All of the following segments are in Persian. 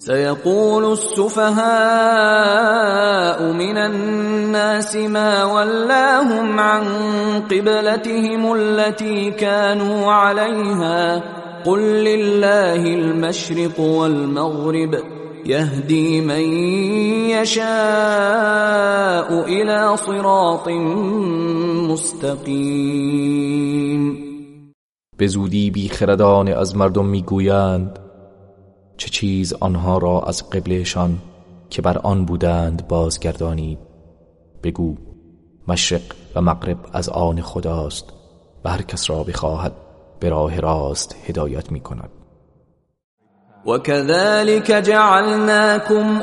سيقول السفهاء من الناس ما ولاهم عن قبلتهم التي كانوا عليها. قل لله المشرق والمغرب يهدي من يشاء إلى صراط مستقیم به زودی بیخردان از مردم میگویند چه چیز آنها را از قبلشان که بر آن بودند بازگردانید. بگو مشرق و مغرب از آن خداست و هر کس را بخواهد به راه راست هدایت می کند وكذلك جعلناكم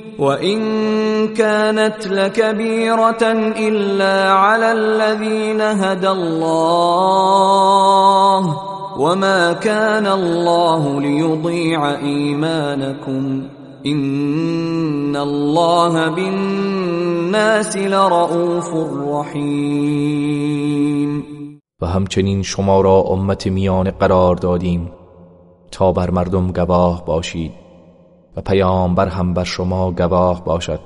وإن كانت لكبيرة إلا على الذين هدى الله وما كان الله ليضيع إيمانكم إن الله بالناس لرؤوف رحیم و همچنین شما را امت میان قرار دادیم. تا بر مردم گواه باشید. و پیامبر هم بر شما گواه باشد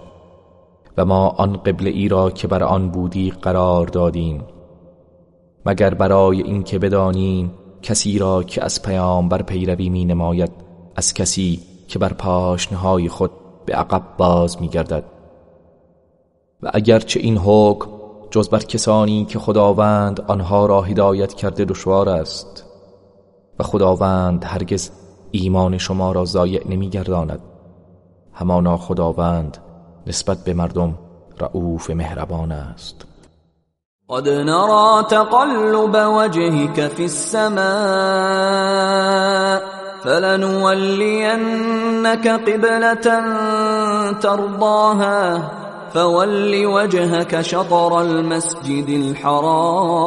و ما آن قبل ای را که بر آن بودی قرار دادیم. مگر برای اینکه بدانیم کسی را که از پیامبر پیروی می نماید از کسی که بر پاشنهای خود به عقب باز می گردد و اگرچه این حکم جز بر کسانی که خداوند آنها را هدایت کرده دشوار است و خداوند هرگز ایمان شما را ضایع نمیگرداند. همانا خداوند نسبت به مردم رعوف مهربان است. قد نرى تقلب وجهك في السماء فلنولينك قبلة ترضاها فول وجهك شطر المسجد الحرام.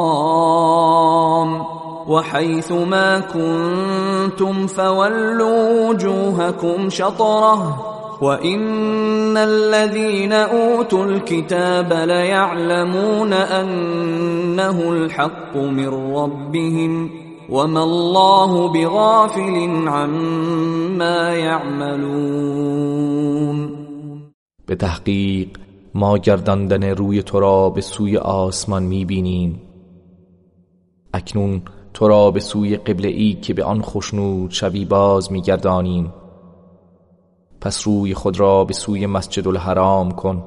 وحيث ما كنتم فولوا وجوهكم شطرة. وإن الذين أوتوا الكتاب ليعلمون أنه الحق من ربهم وما الله بغافل عما يعملون. به تحقیق ما گرداندن روی تو را به سوی آسمان میبینیم. اکنون تو را به سوی قبله ای که به آن خوشنود شوی باز میگردانیم. پس روی خود را به سوی مسجد الحرام کن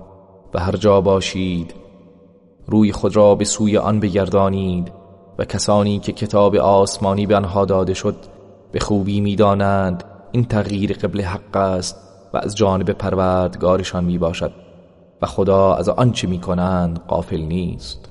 و هر جا باشید روی خود را به سوی آن بگردانید و کسانی که کتاب آسمانی به آنها داده شد به خوبی می‌دانند این تغییر قبل حق است و از جانب پروردگارشان می باشد و خدا از آنچه می کنند قافل نیست.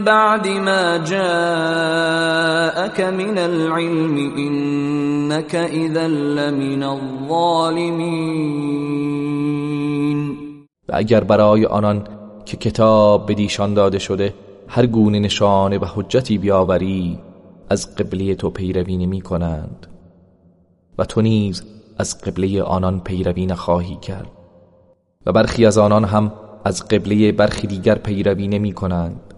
بعد ما جاءك من العلم إنك إذا لمن الظالمين. و اگر برای آنان که کتاب به دیشان داده شده هر گونه نشانه و حجتی بیاوری از قبله تو پیروی نمی کنند. و تو نیز از قبله آنان پیروی نخواهی کرد. و برخی از آنان هم از قبله برخی دیگر پیروی نمی کنند.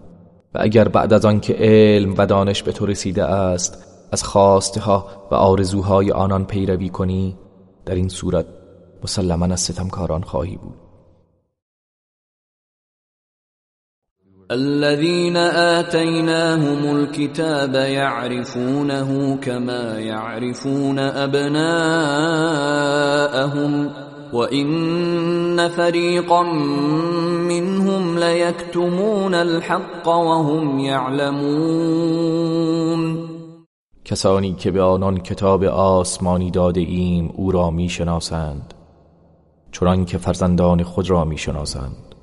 و اگر بعد از آن که علم و دانش به تو رسیده است از خواسته ها و آرزوهای آنان پیروی کنی در این صورت مسلما از ستمکاران خواهی بود. الذين آتيناهم الكتاب يعرفونه كما يعرفون أبناءهم وإن فريقا منهم ليكتمون الحق وهم يعلمون کسانی که به آنان کتاب آسمانی داده ایم او را می‌شناسند چنان که فرزندان خود را می‌شناسند.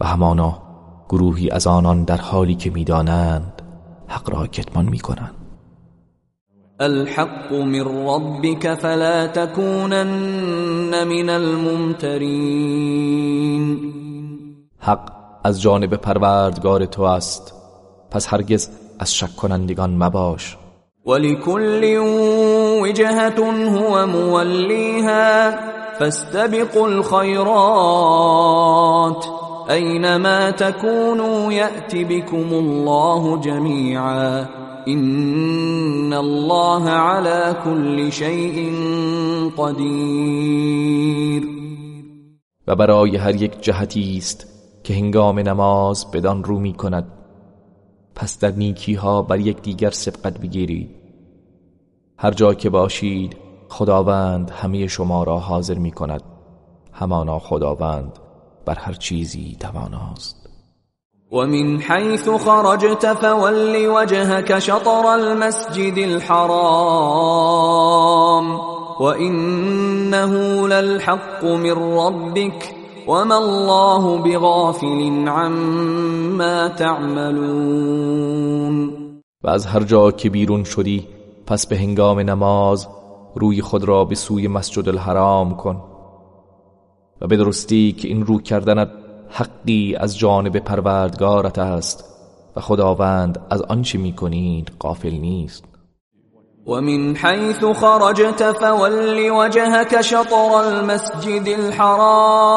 و همانا گروهی از آنان در حالی که می‌دانند حق را کتمان می‌کنند. الحق من ربك فلا تكونن من الممترین حق از جانب پروردگار تو است. پس هرگز از شک کنندگان مباش. ولكل وجهة هو موليها فاستبقوا الخيرات. أينما تكونوا يأتي بكم الله جميعا. إن الله على كل شيء قدير. و برای هر یک جهتی است که هنگام نماز بدان رو می کند. پس در نیکی ها بر یک دیگر سبقت بگیرید. هر جا که باشید خداوند همه شما را حاضر می کند. همانا خداوند بر هر چیزی تواناست. ومن حيث خرجت فول وجهك شطر المسجد الحرام وإنه للحق من ربك وما الله بغافل عما تعملون. و از هر جا که بیرون شدی پس به هنگام نماز روی خود را به سوی مسجد الحرام کن و به درستی که این رو کردنت حقی از جانب پروردگارت است و خداوند از آنچه می‌کنید غافل نیست. ومن حيث خرجت فول وجهك شطر المسجد الحرام.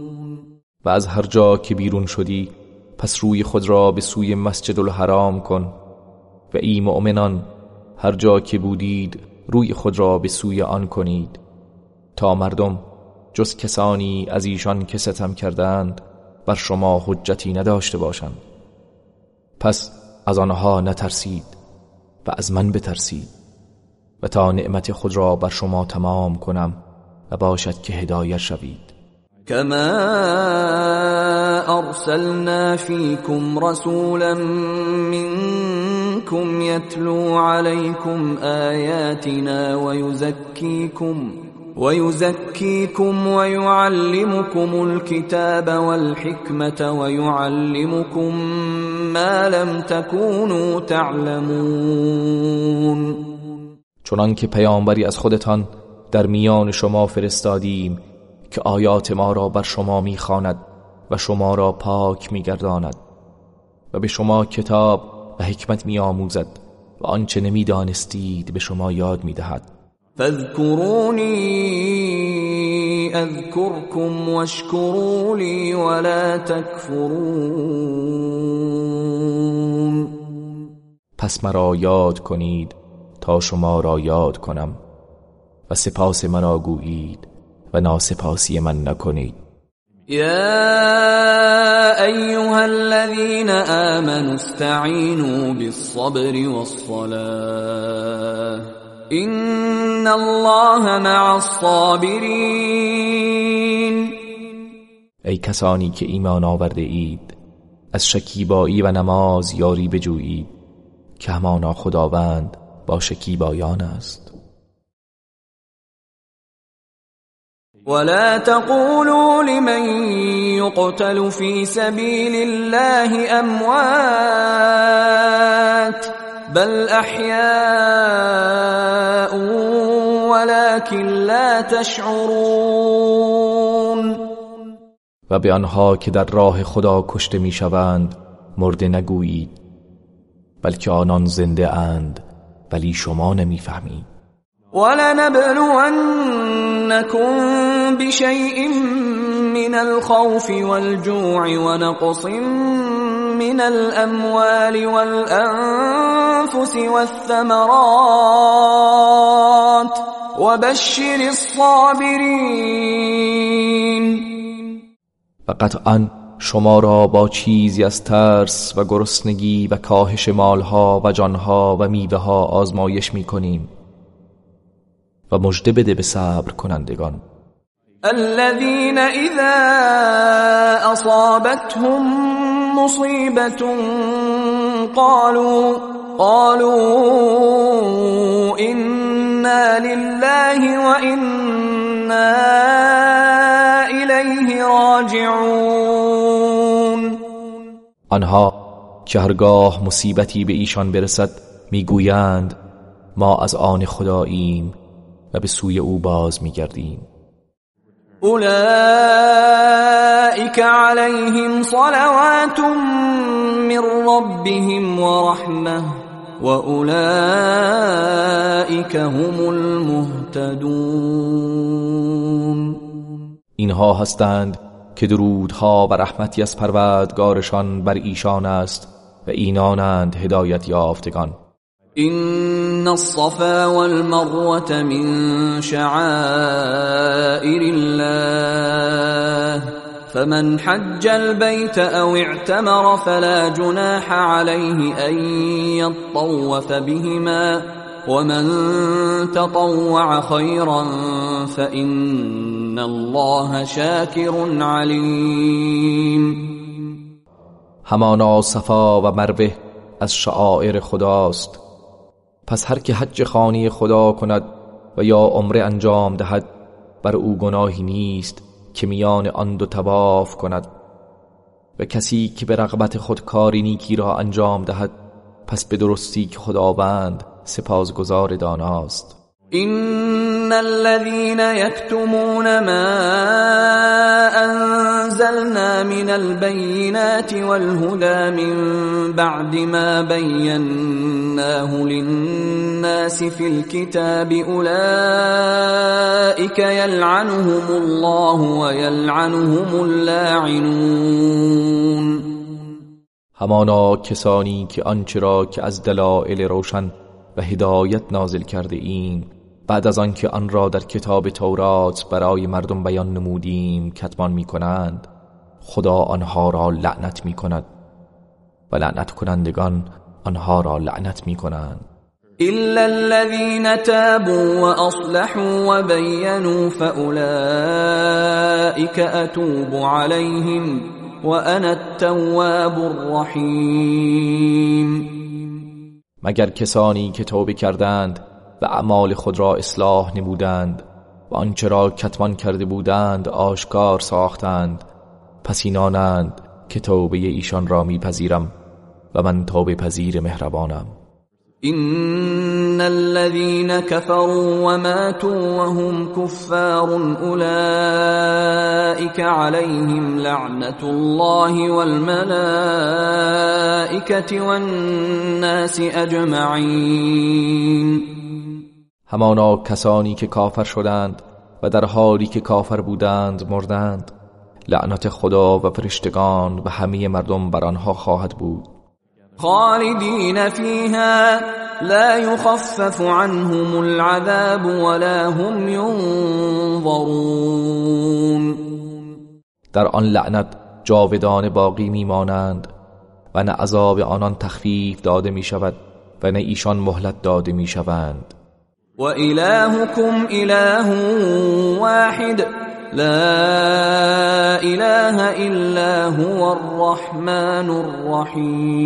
و از هر جا که بیرون شدی پس روی خود را به سوی مسجد الحرام کن و ای مؤمنان هر جا که بودید روی خود را به سوی آن کنید. تا مردم جز کسانی از ایشان که ستم کردند بر شما حجتی نداشته باشند. پس از آنها نترسید و از من بترسید و تا نعمت خود را بر شما تمام کنم و باشد که هدایت شوید. كما ارسلنا فيكم رسولا منكم يتلو عليكم آياتنا ويزكيكم ويزكيكم ويعلمكم الكتاب والحكمة ويعلمكم ما لم تكونوا تعلمون. چنان که پیامبری از خودتان در میان شما فرستادیم که آیات ما را بر شما می‌خواند و شما را پاک میگرداند و به شما کتاب و حکمت میآموزد و آنچه نمی‌دانستید به شما یاد می‌دهد. فاذكروني اذكركم واشكروا لي ولا تكفرون پس مرا یاد کنید تا شما را یاد کنم و سپاس مرا گویید. و ناسپاسی من نکنید. يا ايها الذين آمنوا استعينوا بالصبر والصلاة. ان الله مع الصابرين ای کسانی که ایمان آورده اید از شکیبایی و نماز یاری بجویید که همانا خداوند با شکیبایان است. ولا تقولوا لمن يقتل في سبيل الله اموات بل احیاء ولكن لا تشعرون. و به آنها که در راه خدا کشته می‌شوند مرده نگویید بلکه آنان زنده اند ولی شما نمی‌فهمید. ولنبلونكم بشيء من الخوف والجوع ونقص من الاموال والانفس والثمرات وبشر الصابرين. و قطعا شما را با چیزی از ترس و گرسنگی و کاهش مالها و جانها و میوه ها آزمایش می کنیم و مژده بده به صبر کنندگان. الذين اذا اصابتهم مصيبه قالوا قالوا انا لله وانا اليه راجعون. آنها که هرگاه مصیبتی به ایشان برسد می‌گویند ما از آن خداییم. و به سوی او باز میگردیم. اولئك عليهم صلوات من ربهم ورحمه واولئك هم المهتدون. اینها هستند که درودها و رحمتی از پروردگارشان بر ایشان است و اینانند هدایت یافتگان. إن الصفا والمروة من شعائر الله. فمن حج البيت أو اعتمر فلا جناح عليه أن يطوف بهما. ومن تطوع خيرا فإن الله شاكر عليم. همانا صفا و مروه از شعائر خداست. پس هر که حج خانی خدا کند و یا عمره انجام دهد بر او گناهی نیست که میان آن دو تواف کند. و کسی که به رغبت خود کاری نیکی را انجام دهد پس به درستی که خداوند سپاسگزار داناست. إن الذين يكتمون ما أنزلنا من البينات والهدى من بعد ما بيناه للناس في الكتاب أولئك يلعنهم الله ويلعنهم اللاعنون همانا کسانی که آنچه که از دلایل روشن و هدایت نازل کرده ایم بعد از آنکه آن را در کتاب تورات برای مردم بیان نمودیم کتمان می کنند خدا آنها را لعنت می کند و لعنت کنندگان آنها را لعنت می کنند إلا الذين تابوا وأصلحوا وبينوا فأولئك أتوب عليهم وأنا التواب الرحيم. مگر کسانی که توبه کردند و اعمال خود را اصلاح نمودند و آنچه را کتمان کرده بودند آشکار ساختند. پس اینانند که توبه ایشان را میپذیرم و من توبه پذیر مهربانم. إن الذين كفروا وماتوا وهم كفار أولئك عليهم لعنة الله والملائكة والناس أجمعين. همانا کسانی که کافر شدند و در حالی که کافر بودند مردند. لعنت خدا و فرشتگان و همه مردم بر آنها خواهد بود. خالدين فيها لا يخفف عنهم العذاب ولا هم ينظرون در آن لعنت جاودانه باقی میمانند و نه عذاب آنان تخفیف داده می شود و نه ایشان مهلت داده می شوند وإلهكم إله واحد. لا إله إلا هو الرحمن الرحيم.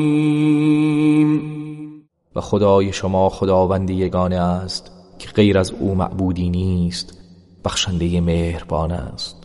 و خدای شما خداوند یگانه است که غیر از او معبودی نیست بخشنده مهربان است.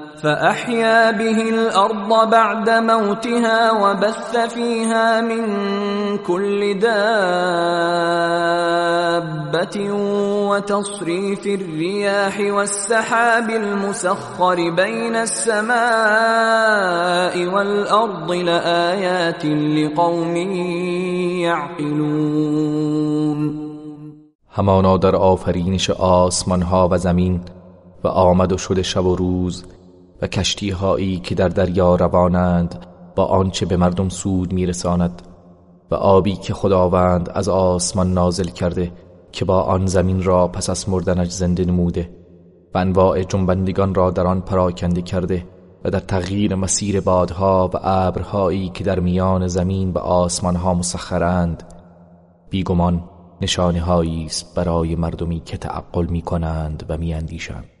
فأحيا به الأرض بعد موتها وبث فيها من كل دابة وتصريف الرياح والسحاب المسخر بين السماء والأرض لآيات لقوم يعقلون. همانا در آفرینش آسمان ها و زمین و آمد و شد شب و روز و کشتی هایی که در دریا روانند با آنچه به مردم سود میرساند و آبی که خداوند از آسمان نازل کرده که با آن زمین را پس از مردنش زنده نموده و انواع جنبندگان را در آن پراکنده کرده و در تغییر مسیر بادها و ابرهایی که در میان زمین و آسمانها مسخرند بیگمان نشانه است برای مردمی که تعقل می کنند و می اندیشند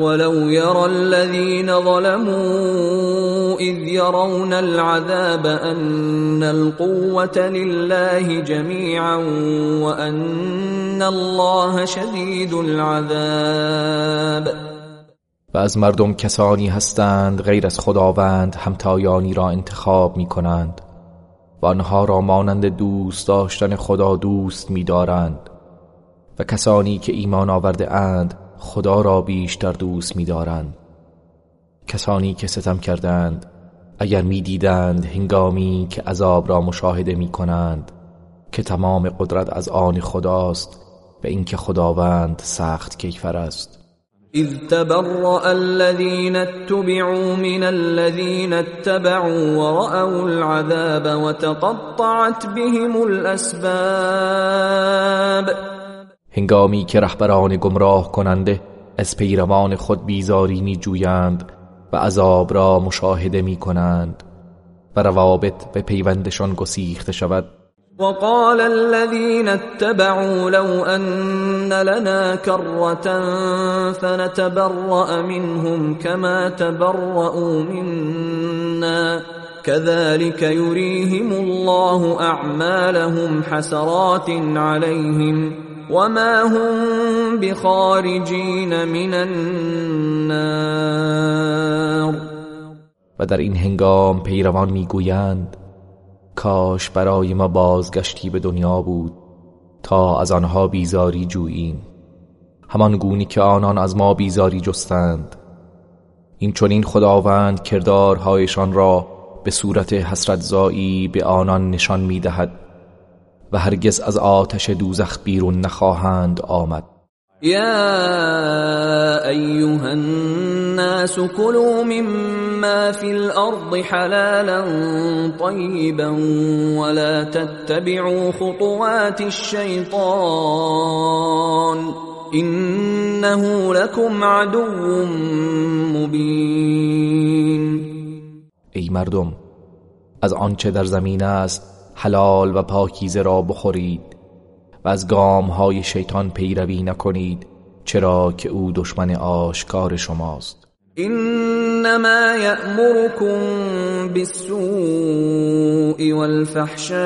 ولو يرى الذين ظلموا اذ يرون العذاب ان القوه لله جميعا وان الله شدید العذاب. و از مردم کسانی هستند غیر از خداوند همتایانی را انتخاب می کنند و آنها را مانند دوست داشتن خدا دوست می دارند و کسانی که ایمان آورده اند خدا را بیشتر دوست می‌دارند. کسانی که ستم کردند اگر می‌دیدند هنگامی که عذاب را مشاهده می کنند که تمام قدرت از آن خداست و اینکه خداوند سخت کیفر است. اذ تبرأ الذين اتبعوا من الذين اتبعوا ورأوا العذاب وتقطعت بهم الاسباب. هنگامی که رهبران گمراه کننده از پیروان خود بیزاری می جویند و عذاب را مشاهده می کنند و روابط به پیوندشان گسیخته شود. وقال الذين اتبعوا لو أن لنا كرة فنتبرأ منهم كما تبرأوا منا. كذلك يريهم الله أعمالهم حسرات عليهم. وما هم بخارجین من النار و در این هنگام پیروان می‌گویند کاش برای ما بازگشتی به دنیا بود تا از آنها بیزاری جوییم. همان گونی که آنان از ما بیزاری جستند. این چنین خداوند کردارهایشان را به صورت حسرت زایی به آنان نشان می‌دهد. و هرگز از آتش دوزخ بیرون نخواهند آمد. یا ایها الناس كلوا مما في الارض حلالا طيبا ولا تتبعوا خطوات الشيطان انه لكم عدو مبین. ای مردم از آنچه در زمین است حلال و پاکیزه را بخورید و از گام های شیطان پیروی نکنید چرا که او دشمن آشکار شماست. انما یأمركم بالسوء والفحشاء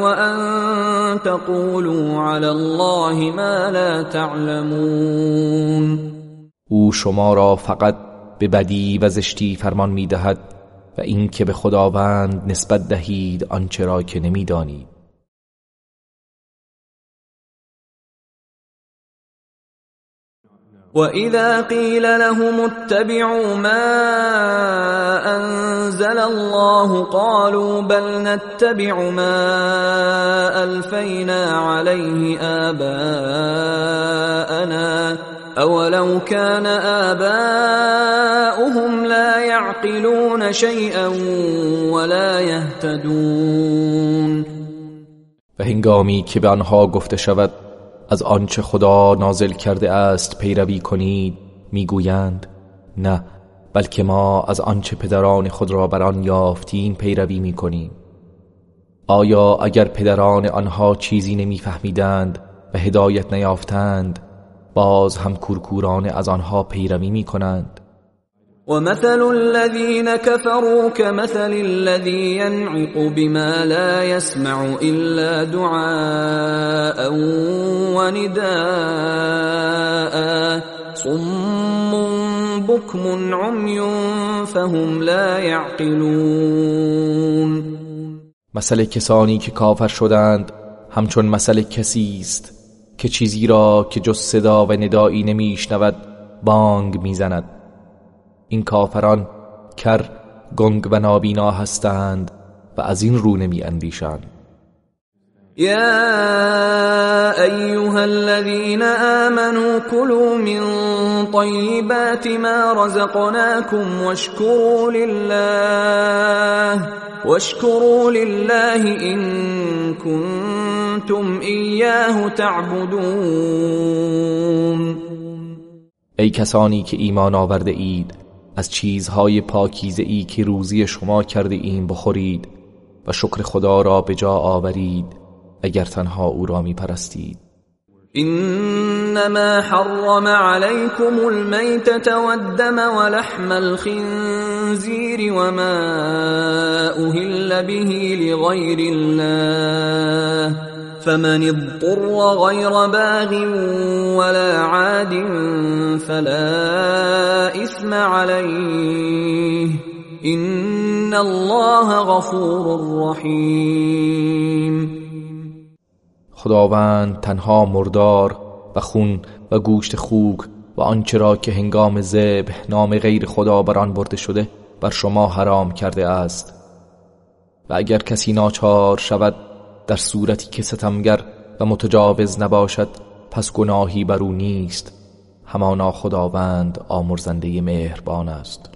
وان تقولوا على الله ما لا تعلمون. او شما را فقط به بدی و زشتی فرمان می‌دهد. و اینکه به خداوند نسبت دهید آنچه را که نمی‌دانید. واذا قيل لهم اتبعوا ما انزل الله قالوا بل نتبع ما الفينا عليه اباءنا اولو كان آباؤهم لا يعقلون شيئا ولا يهتدون و هنگامی که به آنها گفته شود از آنچه خدا نازل کرده است پیروی کنید می‌گویند نه بلکه ما از آنچه پدران خود را بر آن یافتیم پیروی می‌کنیم. آیا اگر پدران آنها چیزی نمیفهمیدند و هدایت نیافتند باز هم کورکورانه از آنها پیروی می‌کنند. ومثل الذين كفروا كمثل الذي ينعق بما لا يسمع إلا دعاء ونداء. صم بكم عمي فهم لا يعقلون. مثل کسانی که کافر شدند همچون مثل کسی است. که چیزی را که جز صدا و ندایی نمیشنود بانگ می‌زند. این کافران کر گنگ و نابینا هستند و از این رو نمی اندیشند يا ايها الذين امنوا كلوا من طيبات ما رزقناكم واشكروا لله واشكروا لله ان كنتم اياه تعبدون. ای کسانی که ایمان آورده اید از چیزهای پاکیزه ای که روزی شما کرده ایم بخورید و شکر خدا را به جا آورید. اگر تنها أو را می پرستید انما حرم عليكم الميتة والدم ولحم الخنزير وما أهل به لغير الله. فمن اضطر غير باغ ولا عاد فلا اثم عليه ان الله غفور رحیم. خداوند تنها مردار و خون و گوشت خوک و آنچه را که هنگام ذبح نام غیر خدا بر آن برده شده بر شما حرام کرده است. و اگر کسی ناچار شود در صورتی که ستمگر و متجاوز نباشد پس گناهی بر او نیست. همانا خداوند آمرزنده مهربان است.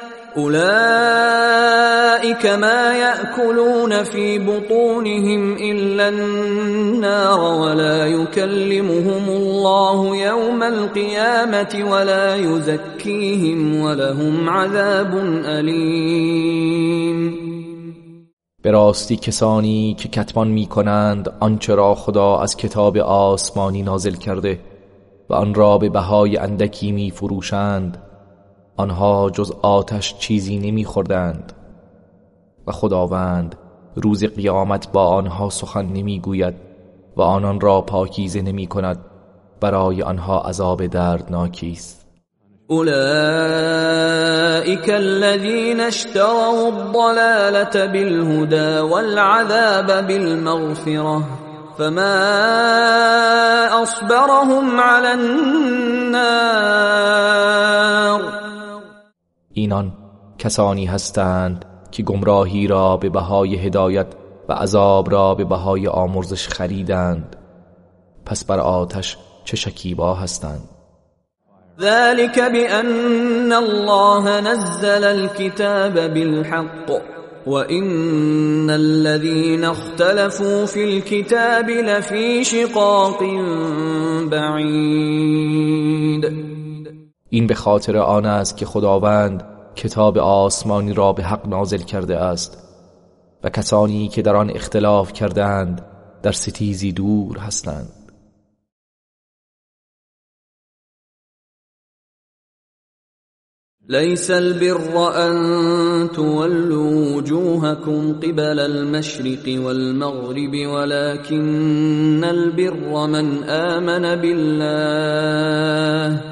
اولئك ما ياكلون في بطونهم الا النار ولا يكلمهم الله يوم القيامه ولا يزكيهم ولهم عذاب الیم به راستی کسانی که کتمان می کنند آنچه را خدا از کتاب آسمانی نازل کرده و آن را به بهای اندکی می فروشند آنها جز آتش چیزی نمیخوردند. و خداوند روز قیامت با آنها سخن نمی‌گوید و آنان را پاکیزه نمی کند برای آنها عذاب دردناکی است. اولئك الذين اشتروا الضلالة بالهدى والعذاب بالمغفرة فما اصبرهم على النار اینان کسانی هستند که گمراهی را به بهای هدایت و عذاب را به بهای آمرزش خریدند. پس بر آتش چه شکیبا هستند؟ ذلك بأن الله نزل الكتاب بالحق وإن الذين اختلفوا في الكتاب لفي شقاق بعید این به خاطر آن است که خداوند کتاب آسمانی را به حق نازل کرده است و کسانی که در آن اختلاف کردند در ستیزی دور هستند. ليس البر أن تولوا وجوهكم قبل المشرق والمغرب ولكن البر من آمن بالله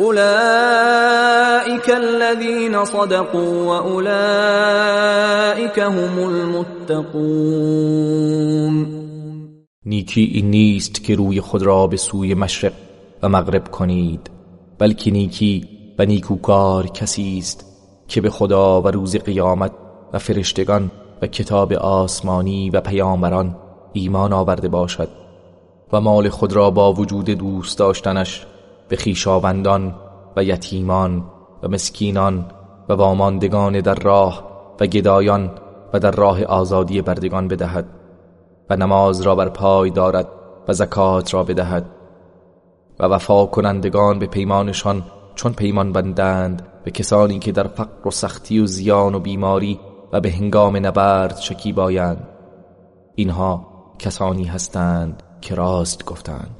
اولئك الذين صدقوا واولئك هم المتقون. نیکی این نیست که روی خود را به سوی مشرق و مغرب کنید بلکه نیکی و نیکوکار کسی است که به خدا و روز قیامت و فرشتگان و کتاب آسمانی و پیامبران ایمان آورده باشد و مال خود را با وجود دوست داشتنش به خیشاوندان و یتیمان و مسکینان و واماندگان در راه و گدایان و در راه آزادی بردگان بدهد و نماز را بر پای دارد و زکات را بدهد و وفا کنندگان به پیمانشان چون پیمان بندند به کسانی که در فقر و سختی و زیان و بیماری و به هنگام نبرد شکیبایند. اینها کسانی هستند که راست گفتند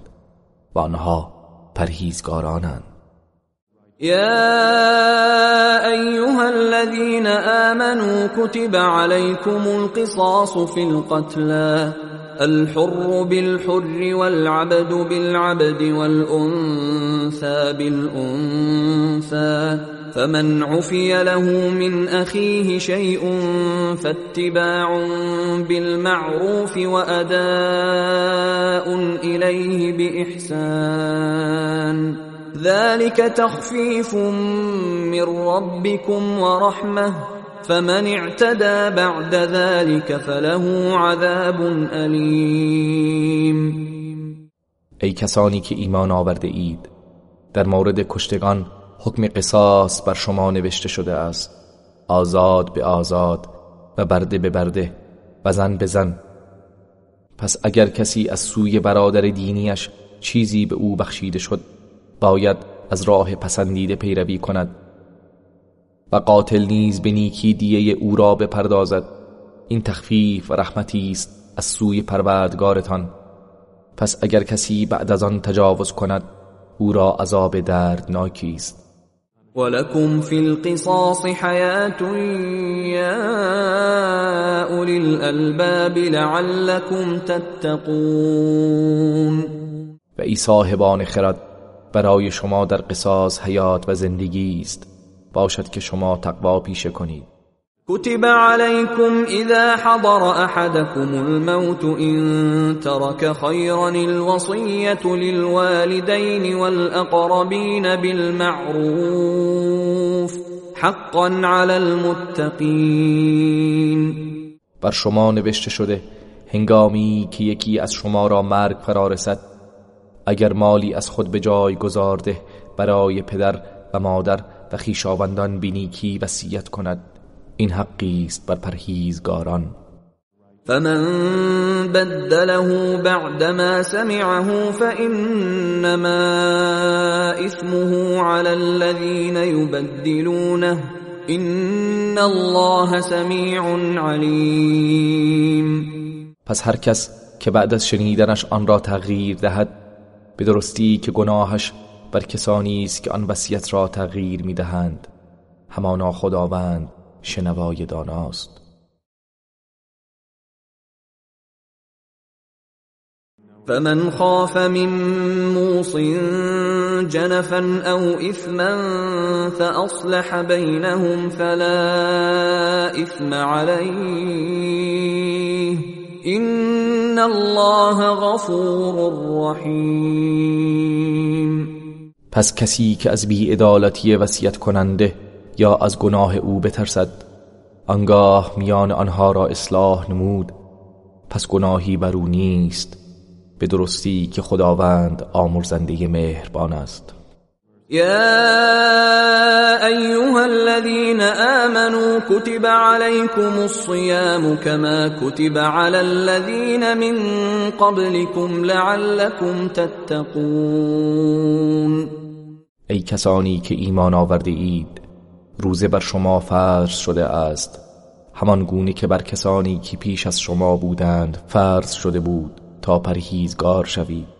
و آنها پرهیزگارانند. يا أيها الذين آمنوا كتب عليكم القصاص في القتلى. الحر بالحر والعبد بالعبد والأنثى بالأنثى فمن عفي له من أخيه شيء فاتباع بالمعروف وأداء إليه بإحسان. ذلك تخفيف من ربكم ورحمة. فمن اعتدى بعد ذلك فله عذاب الیم ای کسانی که ایمان آورده اید در مورد کشتگان حکم قصاص بر شما نوشته شده است. آزاد به آزاد و برده به برده و زن به زن. پس اگر کسی از سوی برادر دینیش چیزی به او بخشیده شد باید از راه پسندیده پیروی کند. و قاتل نیز به نیکی دیه او را بپردازد. این تخفیف و رحمتی است از سوی پروردگارتان. پس اگر کسی بعد از آن تجاوز کند او را عذاب دردناکی است. ولكم في القصاص حياة يا أولي الألباب لعلكم تتقون. و ای صاحبان خرد برای شما در قصاص حیات و زندگی است. باشد که شما تقوا پیشه کنید. كتب عليكم إذا حضر أحدكم الموت إن ترك خيرا الوصية للوالدين والأقربين بالمعروف حقا على المتقين. بر شما نوشته شده هنگامی که یکی از شما را مرگ فرا رسد اگر مالی از خود به جای گذارده برای پدر و مادر و خیشاوندان بینیکی وصیت کند. این حقی است بر پرهیزگاران. فمن بدله بعدما سمعه فإنما إثمه على الذين يبدلونه. إن الله سمیع علیم پس هر کس که بعد از شنیدنش آن را تغییر دهد به درستی که گناهش بر کسانی است که آن وصیت را تغییر می‌دهند. همانا خداوند شنوای داناست. فمن خاف من موص جنفا او اثما فاصلح بينهم فلا اثم عليه. این الله غفور رحیم پس کسی که از بیعدالتی وصیت کننده یا از گناه او بترسد آنگاه میان آنها را اصلاح نمود. پس گناهی بر او نیست به درستی که خداوند آمرزنده مهربان است. یا ايها الذين آمنوا كتب عليكم الصيام كما كتب على الذين من قبلكم لعلكم تتقون. ای کسانی که ایمان آورده اید روزه بر شما فرض شده است. همان گونه که بر کسانی که پیش از شما بودند فرض شده بود تا پرهیزگار شوید.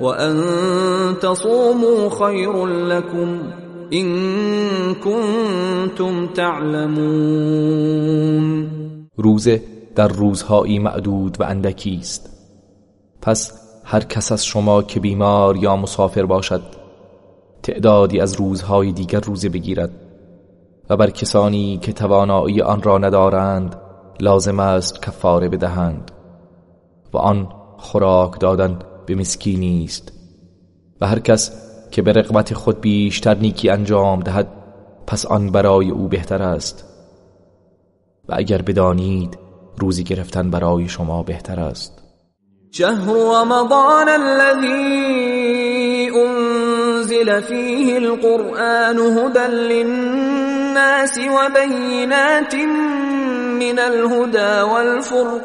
وان تصوموا خير لكم ان كنتم تعلمون روزه در روزهایی معدود و اندکی است. پس هر کس از شما که بیمار یا مسافر باشد تعدادی از روزهای دیگر روزه بگیرد. و بر کسانی که توانایی آن را ندارند لازم است کفاره بدهند و آن خوراک دادن به مسکینی است. و هر کس که به رقبت خود بیشتر نیکی انجام دهد پس آن برای او بهتر است. و اگر بدانید روزی گرفتن برای شما بهتر است. شهر رمضان الذي انزل فيه القرآن هدى للناس وبينات من الهدى والفرقان.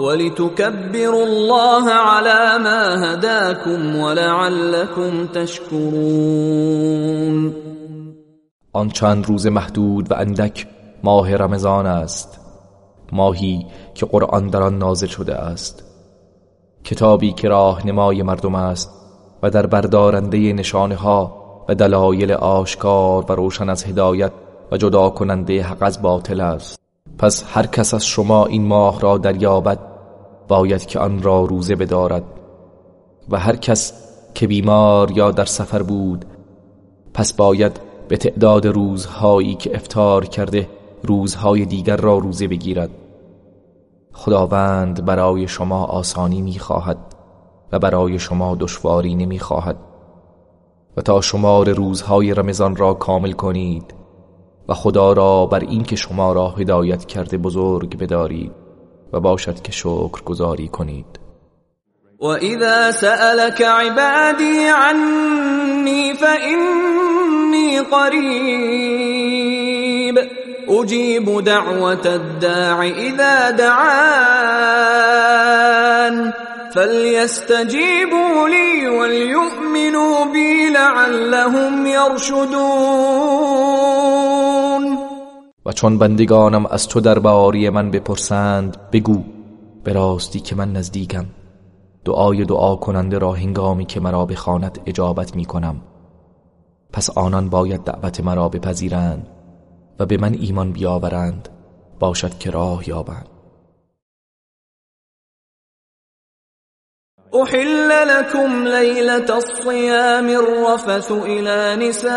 ولتكبروا الله على ما هداكم ولعلكم تشكرون. آن چند روز محدود و اندک ماه رمضان است ماهی که قرآن در آن نازل شده است. کتابی که راهنمای مردم است و در بردارنده نشانه ها و دلایل آشکار و روشن از هدایت و جدا کننده حق از باطل است. پس هر کس از شما این ماه را دریابد باید که آن را روزه بدارد. و هر کس که بیمار یا در سفر بود پس باید به تعداد روزهایی که افتار کرده روزهای دیگر را روزه بگیرد. خداوند برای شما آسانی می‌خواهد و برای شما دشواری نمی‌خواهد. و تا شمار روزهای رمضان را کامل کنید. و خدا را بر اینکه شما را هدایت کرده بزرگ بدارید و باشد که شکر گذاری کنید. و اذا سألك عبادی عنی فإنی قریب. اجیب دعوت الداع اذا دعان. فليستجيبوا لي وليؤمنوا بي لعلهم يرشدون و چون بندگانم از تو درباری من بپرسند بگو به راستی که من نزدیکم. دعای دعا کننده را هنگامی که مرا بخواند اجابت می کنم. پس آنان باید دعوت مرا بپذیرند و به من ایمان بیاورند باشد که راه یابند. احل لكم ليلة الصيام الرفث إلى نسائكم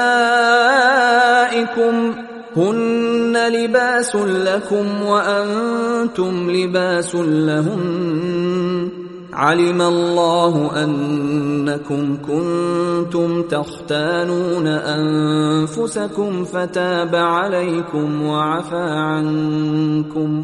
هن لباس لكم وأنتم لباس لهن علم الله أنكم كنتم تختانون أنفسكم فتاب عليكم وعفى عنكم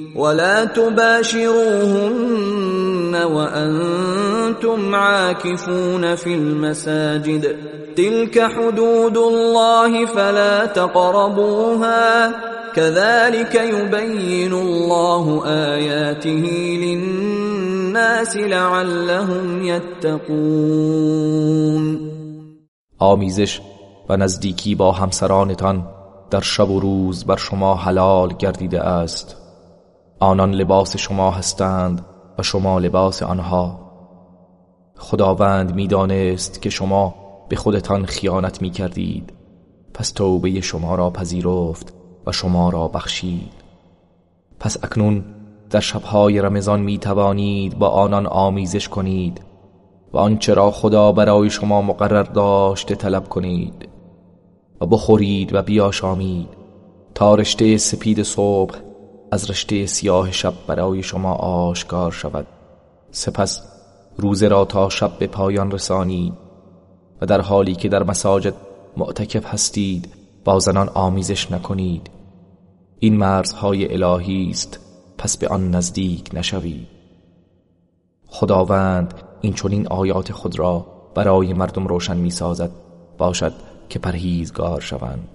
ولا تباشروهن وأنتم عاكفون في المساجد. تلك حدود الله فلا تقربوها. كذلك يبين الله آياته للناس لعلهم يتقون. آمیزش و نزدیکی با همسرانتان در شب و روز بر شما حلال گردیده است. آنان لباس شما هستند و شما لباس آنها. خداوند می‌دانست که شما به خودتان خیانت می کردید پس توبه شما را پذیرفت و شما را بخشید. پس اکنون در شبهای رمضان می توانید با آنان آمیزش کنید و آنچه را خدا برای شما مقرر داشته طلب کنید و بخورید و بیاشامید تا رشته سپید صبح از رشته سیاه شب برای شما آشکار شود. سپس روزه را تا شب به پایان رسانید و در حالی که در مساجد معتکف هستید با زنان آمیزش نکنید. این مرزهای الهی است پس به آن نزدیک نشوید. خداوند این چنین آیات خود را برای مردم روشن می سازد باشد که پرهیزگار شوند.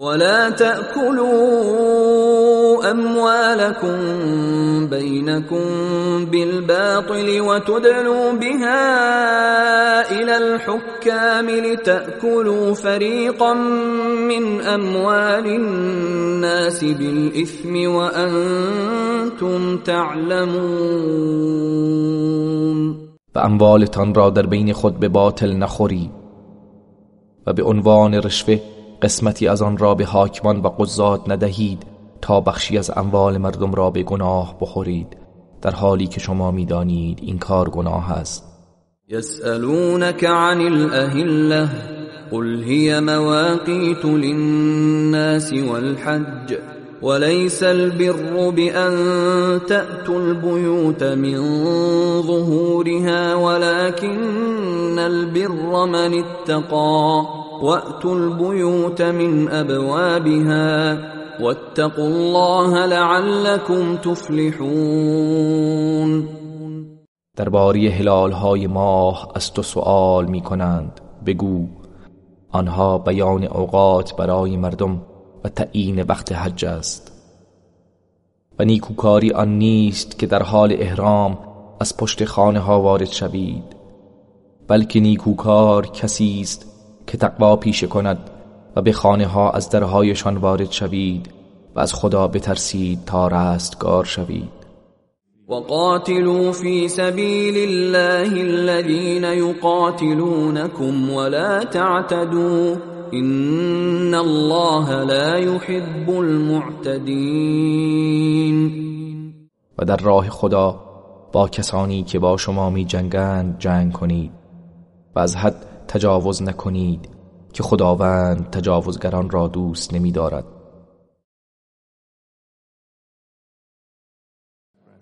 ولا تأكلوا أموالكم بينكم بالباطل وتدلوا بها إلى الحكام لتأكلوا فريقا من أموال الناس بالإثم وأنتم تعلمون. و اموالتان را در بین خود به باطل نخوری و به عنوان رشوه قسمتی از آن را به حاکمان و قضات ندهید. تا بخشی از اموال مردم را به گناه بخورید. در حالی که شما می‌دانید این کار گناه است. یسألونك عن الاهله قل هي مواقیت للناس والحج وليس البر بأن تأتوا البيوت من ظهورها ولكن البر من اتقى وأتوا البيوت من أبوابها. واتقوا الله لعلكم تفلحون. درباره هلال های ماه از تو سؤال می کنند بگو آنها بیان اوقات برای مردم و تعیین وقت حج است. و نیکوکاری آن نیست که در حال احرام از پشت خانه ها وارد شوید بلکه نیکوکار کسی است که تقوا پیشه کند و به خانه ها از درهایشان وارد شوید و از خدا بترسید تا رستگار شوید. وقاتلوا في سبيل الله الذين يقاتلونكم ولا تعتدوا ان الله لا يحب المعتدين و در راه خدا با کسانی که با شما می جنگند جنگ کنید و از حد تجاوز نکنید. که خداوند تجاوزگران را دوست نمی دارد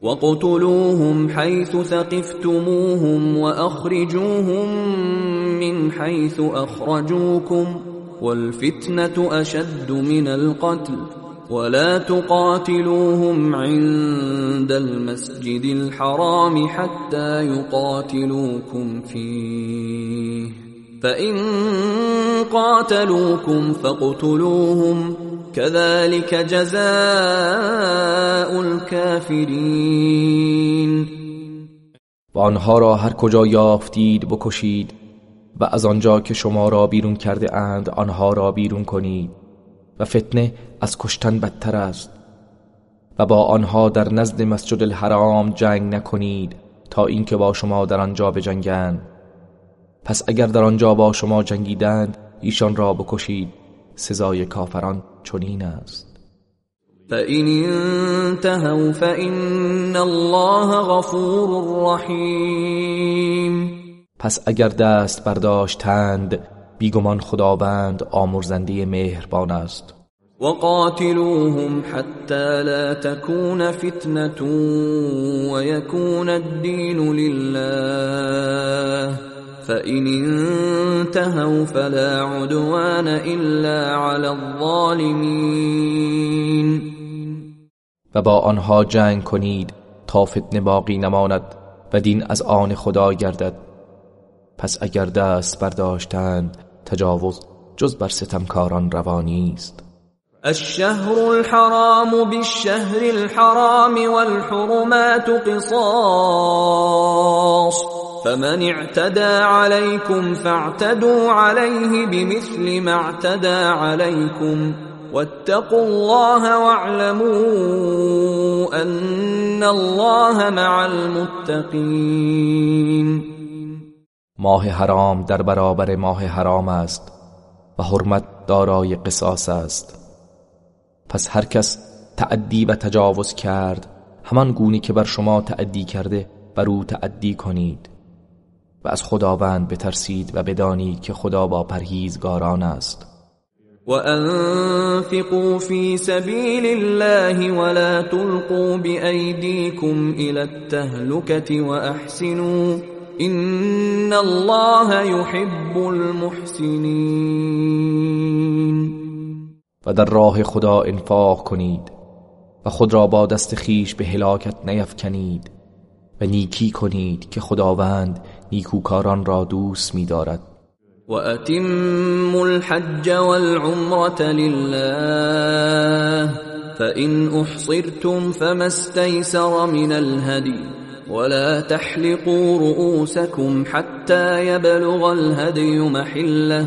وقتلوهم حيث ثقفتموهم واخرجوهم من حيث اخرجوكم والفتنه اشد من القتل ولا تقاتلوهم عند المسجد الحرام حتى يقاتلوكم فيه. فان قاتلوكم فاقتلوهم كذلك جزاء الكافرین و آنها را هر کجا یافتید بکشید و از آنجا که شما را بیرون کرده اند آنها را بیرون کنید و فتنه از کشتن بدتر است و با آنها در نزد مسجد الحرام جنگ نکنید تا اینکه با شما در آنجا بجنگند. پس اگر در آنجا با شما جنگیدند ایشان را بکشید. سزای کافران چنین است. فَإِنِ انتهوا فَإِنَّ الله غفور رحیم پس اگر دست برداشتند بیگمان خداوند آمرزنده مهربان است. وقاتلوهم حتى لا تكون فتنة ويكون الدين لله. فإن انتهوا فلا عدوان إلا على الظالمين و با آنها جنگ کنید تا فتنه باقی نماند و دین از آن خدا گردد. پس اگر دست برداشتند تجاوز جز بر ستمکاران روانی است الشهر الحرام بالشهر الحرام والحرمات قصاص. فمن اعتدى عليكم فاعتدوا عليه بمثل ما اعتدى عليكم واتقوا الله واعلموا ان الله مع المتقين. ماه حرام در برابر ماه حرام است و حرمت دارای قصاص است. پس هر کس تعدی و تجاوز کرد همان گونی که بر شما تعدی کرده بر او تعدی کنید. و از خداوند بترسید و بدانید که خدا با پرهیزگاران است. وأنفقوا في سبيل الله ولا تلقوا بأيديكم إلى التهلكة وأحسنوا إن الله يحب المحسنين. و در راه خدا انفاق کنید و خود را با دست خیش به هلاکت نیفکنید و نیکی کنید که خداوند نیکوکاران را دوست می‌دارد. وأتموا الحج والعمرة لله فإن أحصرتم فما استيسر من الهدي ولا تحلقوا رؤوسكم حتى يبلغ الهدي محله.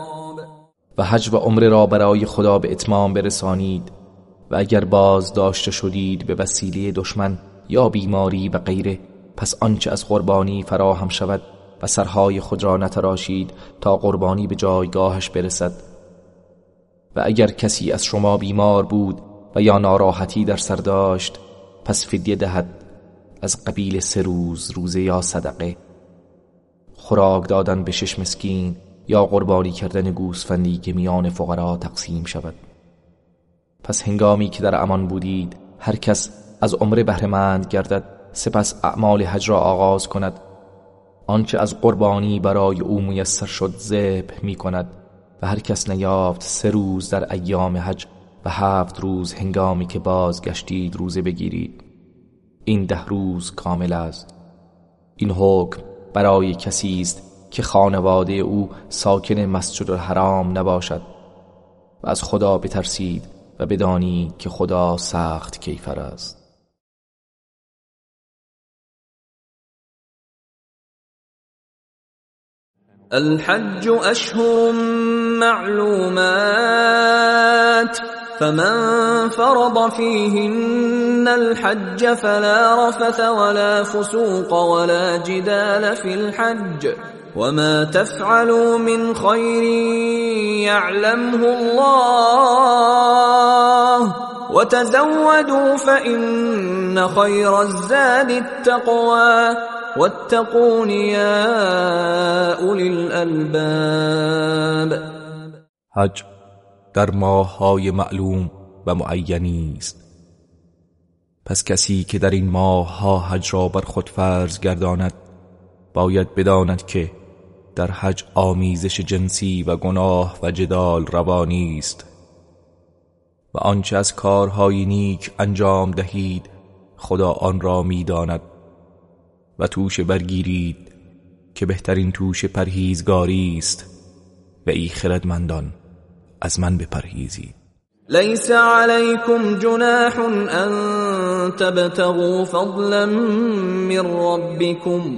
و حج و عمره را برای خدا به اتمام برسانید و اگر باز داشته شدید به وسیله دشمن یا بیماری و غیره پس آنچه از قربانی فراهم شود و سرهای خود را نتراشید تا قربانی به جایگاهش برسد. و اگر کسی از شما بیمار بود و یا ناراحتی در سر داشت پس فدیه دهد از قبیل سه روز روزه یا صدقه. خوراک دادن به شش مسکین یا قربانی کردن گوسفندی که میان فقرا تقسیم شود. پس هنگامی که در امان بودید هر کس از عمره بهرهمند گردد سپس اعمال حج را آغاز کند. آنچه از قربانی برای او میسر شد ذبح می کند و هر کس نیافت سه روز در ایام حج و هفت روز هنگامی که بازگشتید روزه بگیرید. این ده روز کامل است. این حکم برای کسی است که خانواده او ساکن مسجد الحرام نباشد و از خدا بترسید و بدانی که خدا سخت کیفر است. الحج اشهر معلومات فمن فرض فيهن الحج فلا رفث ولا فسوق ولا جدال في الحج. وما تفعلوا من خير يعلمه الله وتزودوا فإن خير الزاد التقوى واتقون يا أولي الألباب حج در ماه های معلوم و معینی است. پس کسی که در این ماه ها حج را بر خود فرض گرداند باید بداند که در حج آمیزش جنسی و گناه و جدال روانی است و آنچه از کارهای نیک انجام دهید خدا آن را می‌داند. و توش برگیرید که بهترین توش پرهیزگاری است. و ای خردمندان از من بپرهیزید. ليس عليكم جناح ان تبتغوا فضلا من ربكم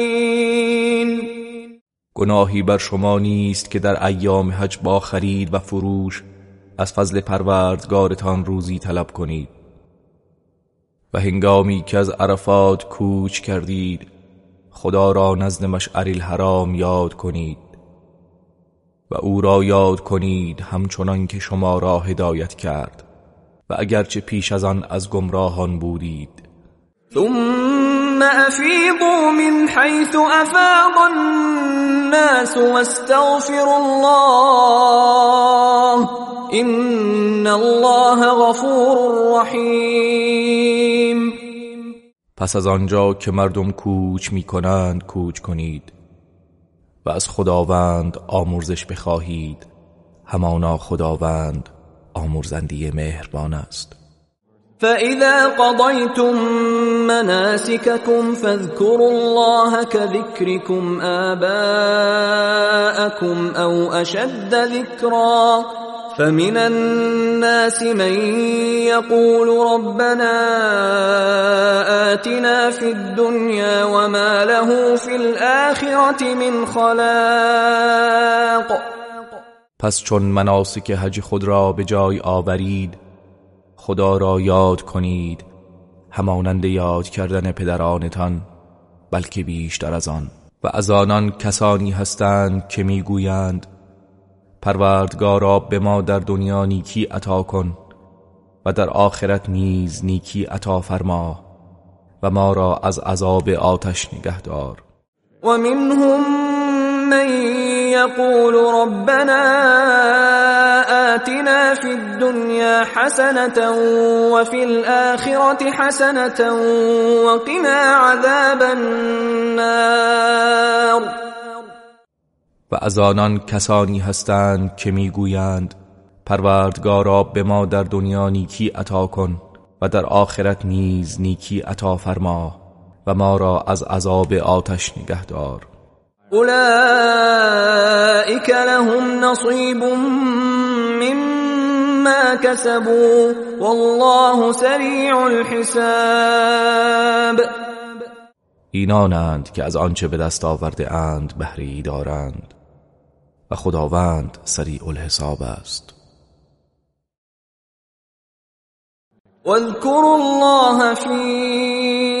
گناهی بر شما نیست که در ایام حج با خرید و فروش از فضل پروردگارتان روزی طلب کنید. و هنگامی که از عرفات کوچ کردید خدا را نزد مشعر الحرام یاد کنید و او را یاد کنید همچنان که شما را هدایت کرد و اگرچه پیش از آن از گمراهان بودید. ثم افیضوا من حيث افاض الناس واستغفروا الله ان الله غفور رحیم پس از آنجا که مردم کوچ می کنند کوچ کنید و از خداوند آمرزش بخواهید. همانا خداوند آمرزندی مهربان است. فإذا قضيتم مناسككم فاذكروا الله كذكركم آباءكم أو أشد ذكرا فمن الناس من يقول ربنا آتنا في الدنيا وما له في الآخرة من خلاق پس چون مناسک حج خود را به جای آورید خدا را یاد کنید همانند یاد کردن پدرانتان بلکه بیشتر از آن. و از آنان کسانی هستند که می‌گویند پروردگارا به ما در دنیا نیکی عطا کن و در آخرت نیز نیکی عطا فرما و ما را از عذاب آتش نگهدار. و منهم من يقول ربنا آتنا في الدنيا حسنة وفي الآخرة حسنة وقنا عذاب النار. و از آنان کسانی هستند که می‌گویند پروردگارا به ما در دنیا نیکی عطا کن و در آخرت نیز نیکی عطا فرما و ما را از عذاب آتش نگهدار. اولئك لهم نصیب مما كسبوا والله سریع الحساب. اینانند که از آنچه به دست آورده اند بهری دارند و خداوند سریع الحساب است. واذكروا الله في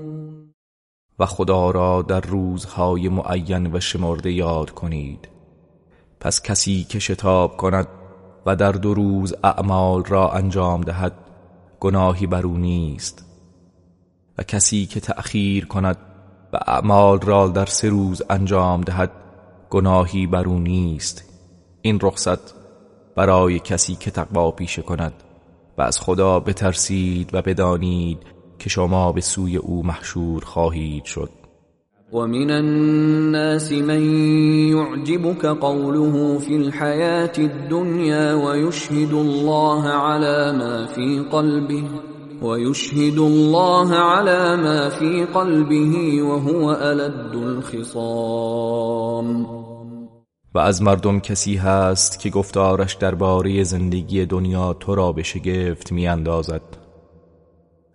و خدا را در روزهای معین و شمرده یاد کنید. پس کسی که شتاب کند و در دو روز اعمال را انجام دهد گناهی بر او نیست. و کسی که تأخیر کند و اعمال را در سه روز انجام دهد گناهی بر او نیست. این رخصت برای کسی که تقوا پیشه کند و از خدا بترسید و بدانید که شما به سوی او محشور خواهید شد. ومن الناس من يعجبك قوله في الحياة الدنيا ويشهد الله على ما في قلبه ويشهد الله على ما في قلبه وهو ألد الخصام. و از مردم کسی هست که گفتارش درباره زندگی دنیا تو را به شگفت میاندازد.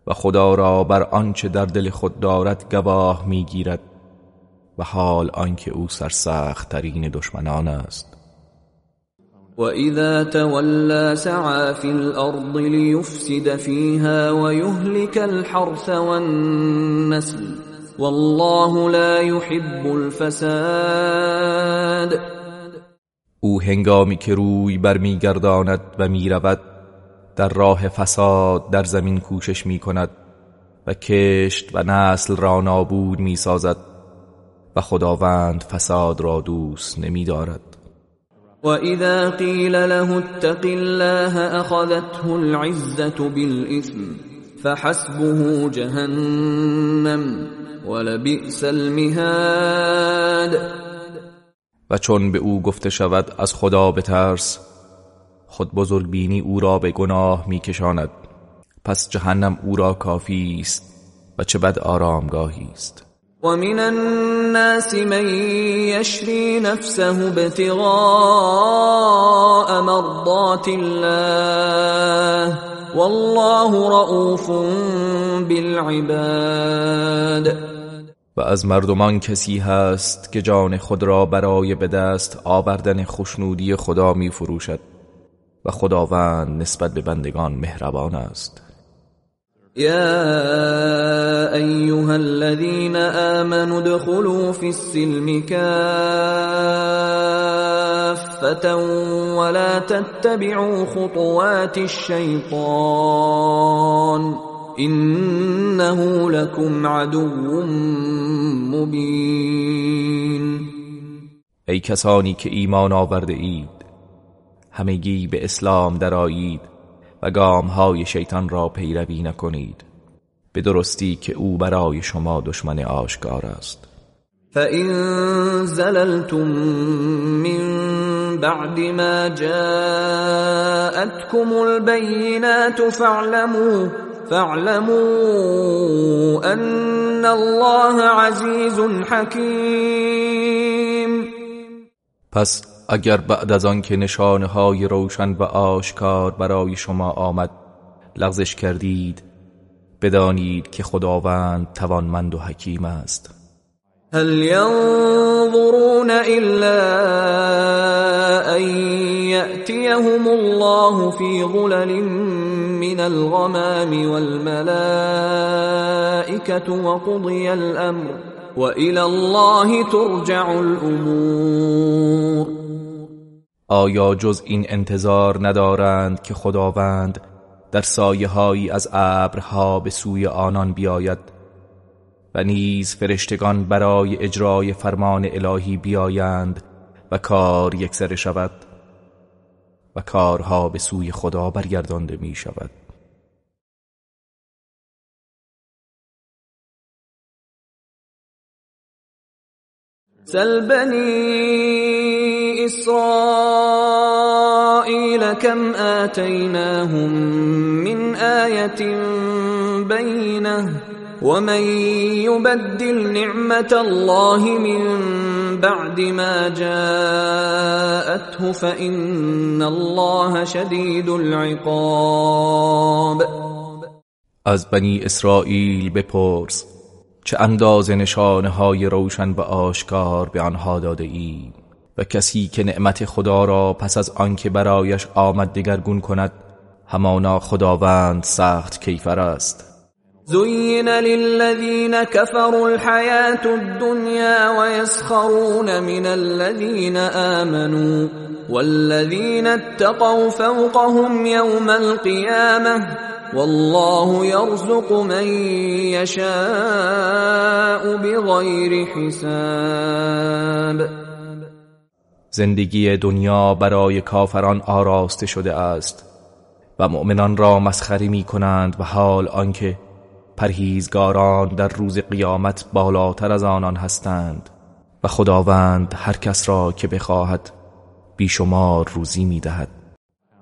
و خدا را بر آنچه در دل خود دارد گواه می‌گیرد و حال آنکه او سرسخت ترین دشمنان است. وَإِذَا تَوَلَّى سَعَى فِي الْأَرْضِ لِيُفْسِدَ فِيهَا وَيُهْلِكَ الْحَرْثَ وَالنَّسْلَ وَاللَّهُ لَا يُحِبُّ الْفَسَادَ. او هنگامی که روی برمیگرداند و می‌رود در راه فساد در زمین کوشش می کند و کشت و نسل را نابود می سازد و خداوند فساد را دوست نمی دارد و اذا قیل له اتق الله اخذته العزة بالإثم فحسبه جهنم ولبئس المهاد. و چون به او گفته شود از خدا بترس. خود بزرگ بینی او را به گناه میکشاند. پس جهنم او را کافی است و چه بد آرامگاهی است. و من الناس من یشری نفسه ابتغاء مرضات الله والله رؤوف بالعباد. و از مردمان کسی هست که جان خود را برای به دست آوردن خشنودی خدا می فروشد و خداوند نسبت به بندگان مهربان است. یا ایها الذين آمنوا ادخلوا في السلم كافة ولا تتبعوا خطوات الشيطان انه لكم عدو مبین. ای کسانی که ایمان آورده اید همگی به اسلام درایید و گام های شیطان را پیروی نکنید. به درستی که او برای شما دشمن آشکار است. فَإِن زَلَلْتُم من بعد ما جاءتكم البينات فاعلموا فاعلموا ان الله عزیز حکیم پس اگر بعد از آن که نشانه های روشن و آشکار برای شما آمد لغزش کردید بدانید که خداوند توانمند و حکیم است. هل ينظرون الا ان ياتيهم الله في ظلل من الغمام والملائكة وقضي الأمر وإلى الله ترجع الأمور آیا جز این انتظار ندارند که خداوند در سایه هایی از ابرها به سوی آنان بیاید و نیز فرشتگان برای اجرای فرمان الهی بیایند و کار یکسره شود و کارها به سوی خدا برگردانده می شود سل بني إسرائيل كم آتيناهم من آية بينه ومن يبدل نعمة الله من بعد ما جاءته فإن الله شدید العقاب. از بنی اسرائیل بپرس چه اندازه نشانه های روشن و آشکار به آنها داده ای و کسی که نعمت خدا را پس از آنکه برایش آمد دگرگون کند همانا خداوند سخت کیفر است. زين للذين كفروا الحياة الدنيا ويسخرون من الذين آمنوا والذين اتقوا فوقهم يوم القيامة والله يرزق من يشاء بغير حساب. زندگی دنیا برای کافران آراسته شده است و مؤمنان را مسخری می کنند و حال آنکه پرهیزگاران در روز قیامت بالاتر از آنان هستند و خداوند هر کس را که بخواهد بیشمار روزی می‌دهد.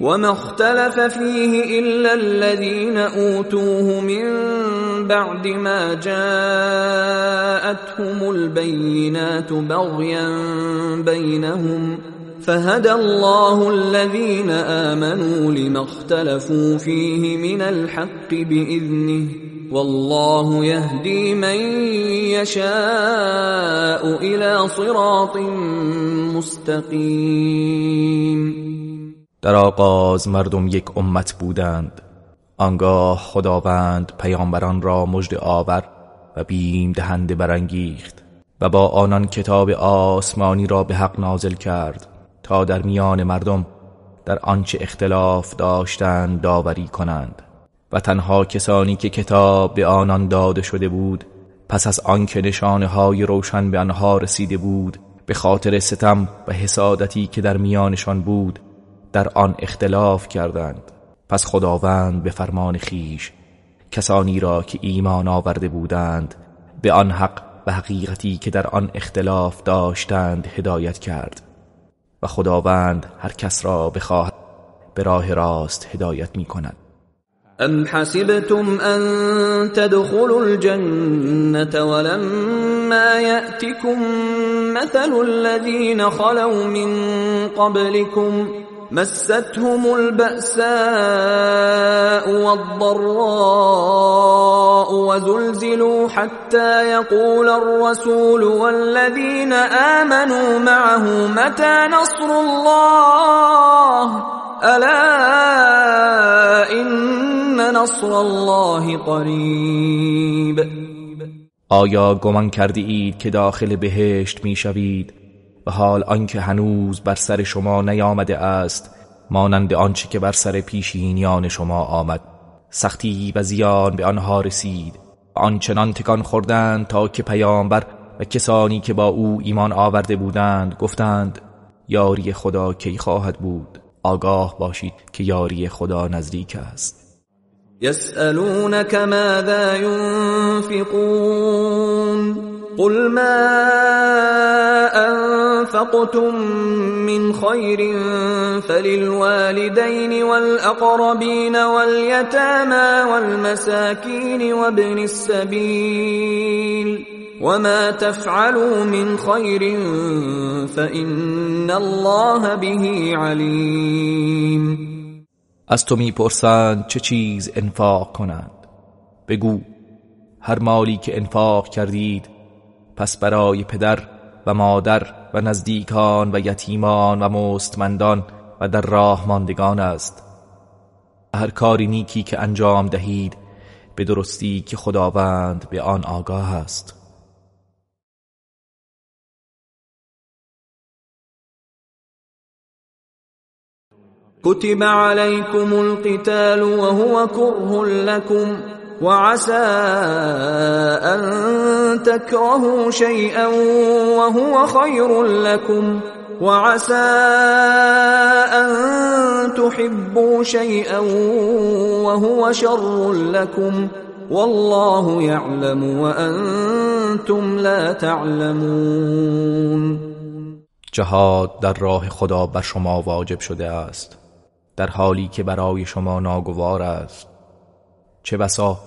وما اختلف فيه إلا الذين أوتوه من بعد ما جاءتهم البينات بغيا بينهم فهدى الله الذين آمنوا لما اختلفوا فيه من الحق بإذنه والله يهدي من يشاء إلى صراط مستقیم در آغاز مردم یک امت بودند. آنگاه خداوند پیامبران را مژد آور و بیم دهنده برانگیخت و با آنان کتاب آسمانی را به حق نازل کرد تا در میان مردم در آنچه اختلاف داشتند داوری کنند و تنها کسانی که کتاب به آنان داده شده بود پس از آنکه نشانه های روشن به آنها رسیده بود به خاطر ستم و حسادتی که در میانشان بود در آن اختلاف کردند. پس خداوند به فرمان خیش کسانی را که ایمان آورده بودند به آن حق و حقیقتی که در آن اختلاف داشتند هدایت کرد. و خداوند هر کس را بخواهد به راه راست هدایت می کند أم حسبتم أن تدخلوا الجنة ولما يأتكم مثل الذين خلوا من قبلكم مستهم البأساء والضراء وزلزلوا حتى يقول الرسول والذين آمنوا معه متى نصر الله؟ ألا إن نصر الله قریب آیا گمان کرده اید که داخل بهشت می شوید و حال آنکه هنوز بر سر شما نیامده است مانند آنچه که بر سر پیشینیان شما آمد. سختی و زیان به آنها رسید و آنچنان تکان خوردند تا که پیامبر و کسانی که با او ایمان آورده بودند گفتند یاری خدا کی خواهد بود؟ آگاه باشید که یاری خدا نزدیک است. يسألونك ماذا ينفقون قل ما أنفقتم من خير فللوالدين والأقربين واليتامى والمساكين وابن السبيل وما تفعلوا من خير فإن الله به عليم از تو می‌پرسند چه چیز انفاق کنند؟ بگو هر مالی که انفاق کردید پس برای پدر و مادر و نزدیکان و یتیمان و مستمندان و در راه ماندگان است. هر کاری نیکی که انجام دهید به درستی که خداوند به آن آگاه است. كتب عليكم القتال وهو كره لكم وعسى أن تكرهوا شيئا وهو خير لكم وعسى أن تحبوا شيئا وهو شر لكم والله يعلم وأنتم لا تعلمون. جهاد در راه خدا بر شما واجب شده است در حالی که برای شما ناگوار است. چه بسا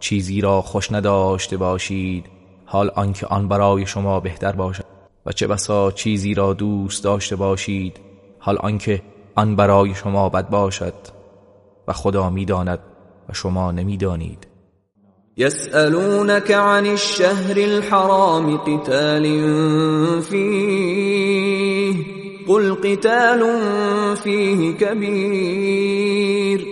چیزی را خوش نداشته باشید حال آنکه آن برای شما بهتر باشد. و چه بسا چیزی را دوست داشته باشید حال آنکه آن برای شما بد باشد. و خدا می‌داند و شما نمی‌دانید. يسألونك عن الشهر الحرام قتال فيه قل قتال فيه كبير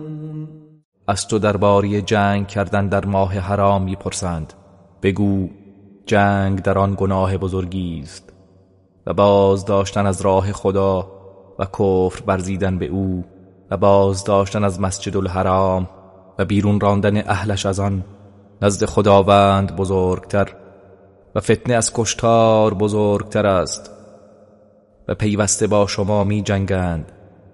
از تو درباره جنگ کردن در ماه حرام می‌پرسند. بگو جنگ در آن گناه بزرگی است و باز داشتن از راه خدا و کفر برزیدن به او و باز داشتن از مسجد الحرام و بیرون راندن اهلش از آن نزد خداوند بزرگتر و فتنه از کشتار بزرگتر است و پیوسته با شما می جنگند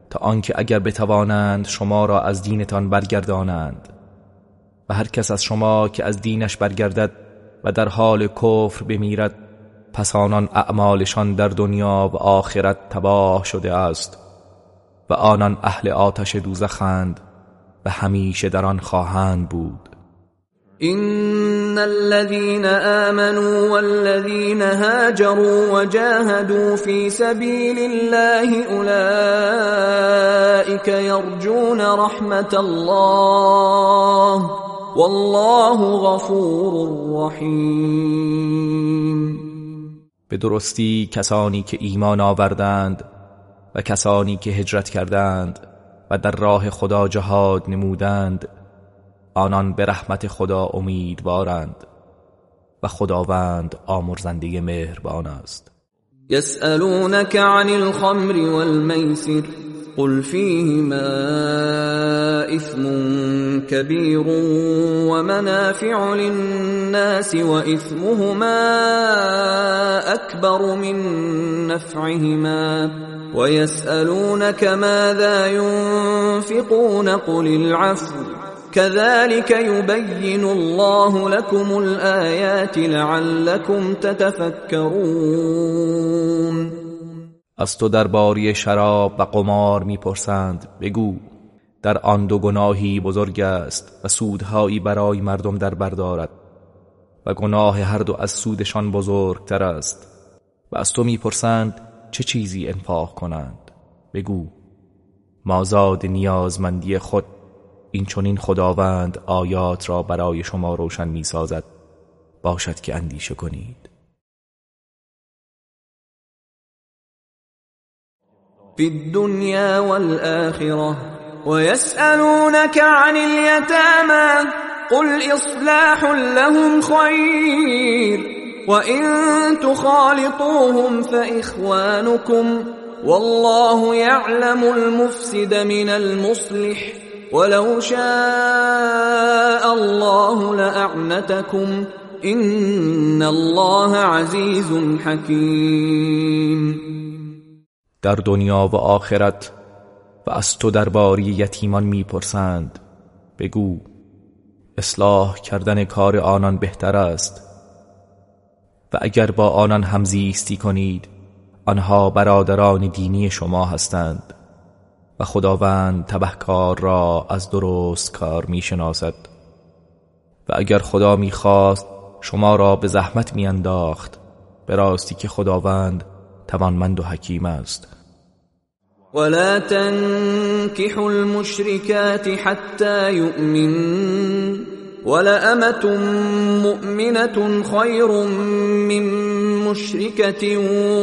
تا آنکه اگر بتوانند شما را از دینتان برگردانند. و هر کس از شما که از دینش برگردد و در حال کفر بمیرد پس آنان اعمالشان در دنیا و آخرت تباه شده است و آنان اهل آتش دوزخند و همیشه در آن خواهند بود. ان الذين امنوا والذين هاجروا وجاهدوا في سبيل الله اولئك يرجون رحمت الله والله غفور رحیم به درستی کسانی که ایمان آوردند و کسانی که هجرت کردند و در راه خدا جهاد نمودند آنان به رحمت خدا امیدوارند و خداوند آمرزنده مهربان است. يسألونك عن الخمر والميسر قل فيهما إثم كبير ومنافع للناس وإثمهما أكبر من نفعهما ويسألونك ماذا ينفقون قل العفو كذلك يبين الله لكم الآيات لعلكم تتفكرون. از تو درباره شراب و قمار می‌پرسند بگو در آن دو گناهی بزرگ است و سودهایی برای مردم در بردارد و گناه هر دو از سودشان بزرگتر است و از تو می‌پرسند چه چیزی انفاق کنند؟ بگو مازاد نیازمندی خود این چونین خداوند آیات را برای شما روشن می سازد باشد که اندیشه کنید. في الدنيا والآخرة ويسألونك عن اليتامى قل إصلاح لهم خير وإن تخالطوهم فإخوانكم والله يعلم المفسد من المصلح ولو شاء الله لأعنتكم این الله عزیز حکیم در دنیا و آخرت و از تو درباره یتیمان می‌پرسند. بگو اصلاح کردن کار آنان بهتر است. و اگر با آنان همزیستی کنید آنها برادران دینی شما هستند. و خداوند تبهکار را از درست کار می شناسد و اگر خدا می خواست شما را به زحمت می انداخت به راستی که خداوند توانمند و حکیم است. ولا تنكحوا المشركات حتى يؤمن ولأمة مؤمنة خير من مشركة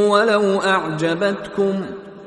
ولو أعجبتكم.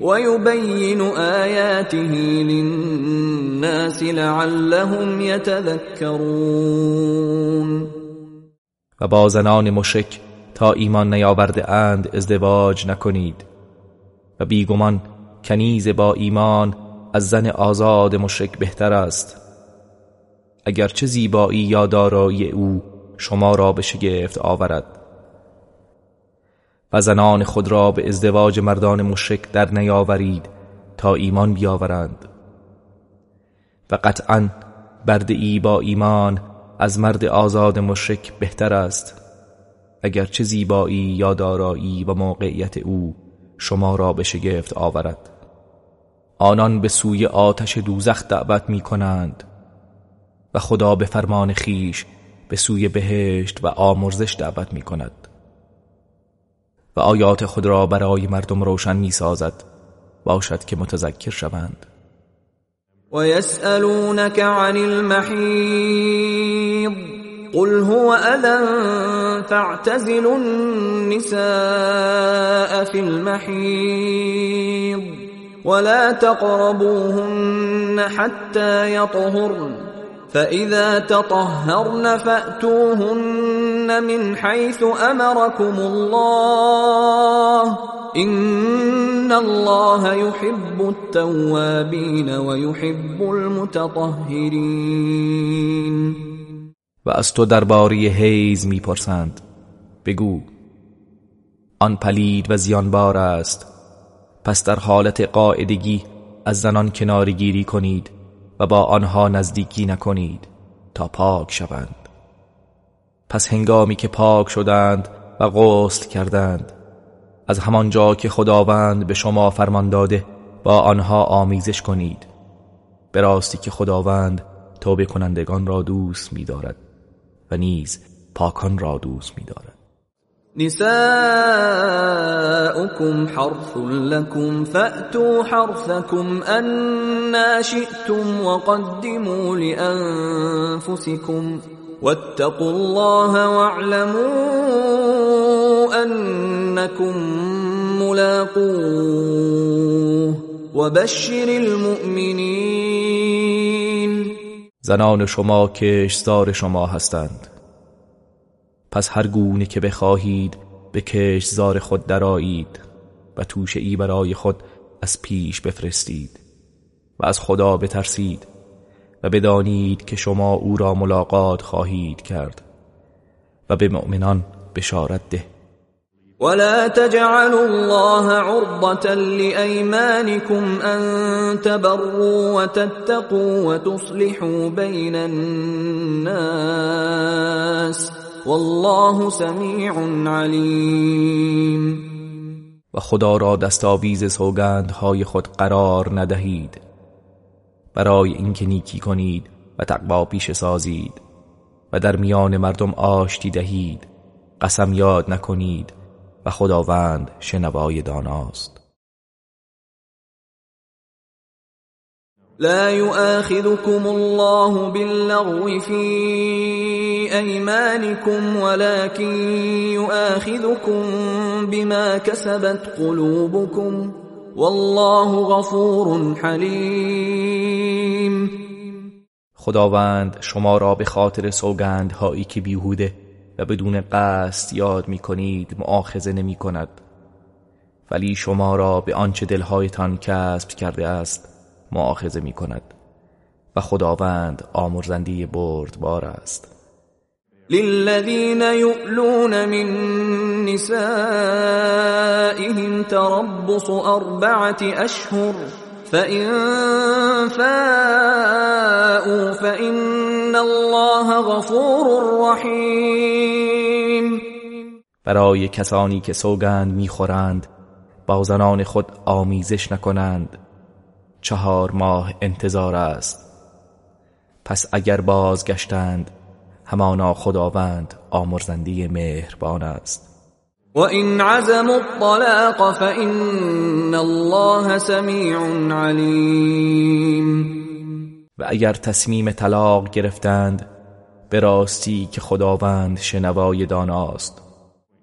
ويبين آياته للناس لعلهم يتذكرون. و با زنان مشک تا ایمان نیاورده اند ازدواج نکنید. و بیگمان کنیز با ایمان از زن آزاد مشک بهتر است. اگرچه زیبایی یا دارایی او شما را به شگفت آورد. و زنان خود را به ازدواج مردان مشرک در نیاورید تا ایمان بیاورند. و قطعا برد ای با ایمان از مرد آزاد مشرک بهتر است. چه زیبایی یا دارایی و موقعیت او شما را به شگفت آورد. آنان به سوی آتش دوزخ دعوت می کنند و خدا به فرمان خیش به سوی بهشت و آمرزش دعوت می کند و آیات خود را برای مردم روشن می سازد باشد که متذکر شوند. و یسألونك عن المحیض قل هو اذن فاعتزلوا النساء في المحيض ولا تقربوهن حتى يطهرن فإذا تطهرن فأتوهن من حيث أمركم الله إن الله يحب التوابين ويحب المتطهرين. و از تو درباره حیز می‌پرسند. بگو آن پلید و زیانبار است. پس در حالت قاعدگی از زنان کناری گیری کنید. و با آنها نزدیکی نکنید تا پاک شوند. پس هنگامی که پاک شدند و غسل کردند از همانجا که خداوند به شما فرمان داده با آنها آمیزش کنید. به راستی که خداوند توبه کنندگان را دوست می‌دارد و نیز پاکان را دوست می‌دارد. نساؤكم حرث لكم فأتوا حرثكم أنا شئتم وقدموا لأنفسكم واتقوا الله واعلموا أنكم ملاقوه وبشر المؤمنين. زنان شما کشتار شما هستند. پس هر گونه که بخواهید به کشزار خود درایید و توشه ای برای خود از پیش بفرستید و از خدا بترسید و بدانید که شما او را ملاقات خواهید کرد و به مؤمنان بشارت ده. ولا تجعلوا الله عرضة لأيمانكم أن تبروا وتتقوا وتصلحوا بين الناس والله سمیع علیم و خدا را دستاویز سوگندهای خود قرار ندهید. برای اینکه نیکی کنید و تقوا پیش سازید و در میان مردم آشتی دهید قسم یاد نکنید و خداوند شنوای داناست. لا يؤاخذكم الله باللغو في ايمانكم ولكن يؤاخذكم بما كسبت قلوبكم والله غفور حليم. خداوند شما را به خاطر سوگندهایی که بیهوده و بدون قصد یاد می کنید معاخذه نمی کند ولی شما را به آنچه دلهایتان کسب کرده است معاخذه می کند و خداوند آمرزندی بردبار است. للذين يؤلون من نسائهم تربص أربعة أشهر فإن فاءوا فإن الله غفور رحیم. برای کسانی که سوگند می‌خورند با زنان خود آمیزش نکنند. چهار ماه انتظار است. پس اگر بازگشتند همانا خداوند آمرزنده مهربان است. و این عزم الطلاق فإن الله سمیع علیم و اگر تصمیم طلاق گرفتند به راستی که خداوند شنوای داناست.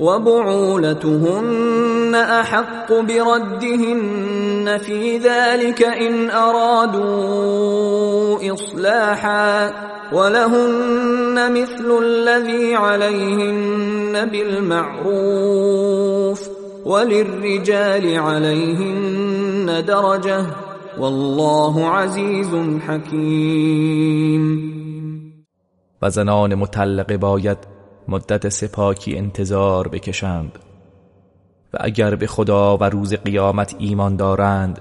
وبعولتهن احق بردهن في ذلك ان ارادوا اصلاحا ولهن مثل الذي عليهن بالمعروف وللرجال عليهن درجه والله عزيز حكيم. و زنان مطلقه باید مدت سپاکی انتظار بکشند و اگر به خدا و روز قیامت ایمان دارند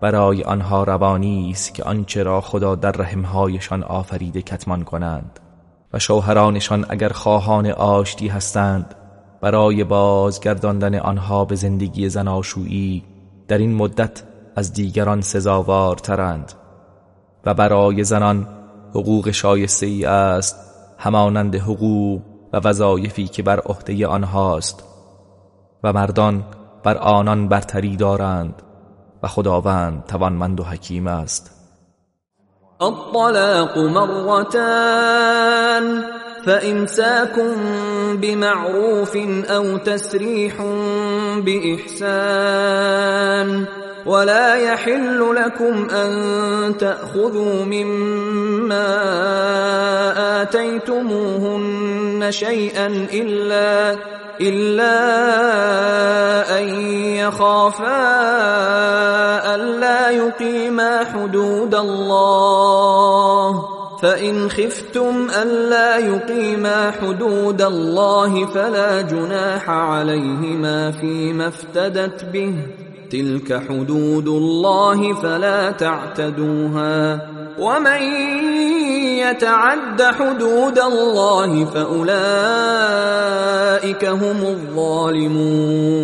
برای آنها روانی است که آنچه را خدا در رحمهایشان آفریده کتمان کنند و شوهرانشان اگر خواهان آشتی هستند برای بازگرداندن آنها به زندگی زناشویی در این مدت از دیگران سزاوارترند و برای زنان حقوق شایسته ای است همانند حقوق و وظایفی که بر عهده آنهاست. و مردان بر آنان برتری دارند و خداوند توانمند و حکیم است. الطلاق مرتان فإمساكم بمعروف أو تسريح بإحسان. ولا يحل لكم أن تأخذوا مما آتيتموهن شيئا إلا إلا أن يخافا ألا يقيما حدود الله. فإن خفتم ألا يقيما حدود الله فلا جناح عليهما فيما افتدت به. تلك حدود الله فلا تعتدوها. ومن يتعد حدود الله فأولئك هم الظالمون.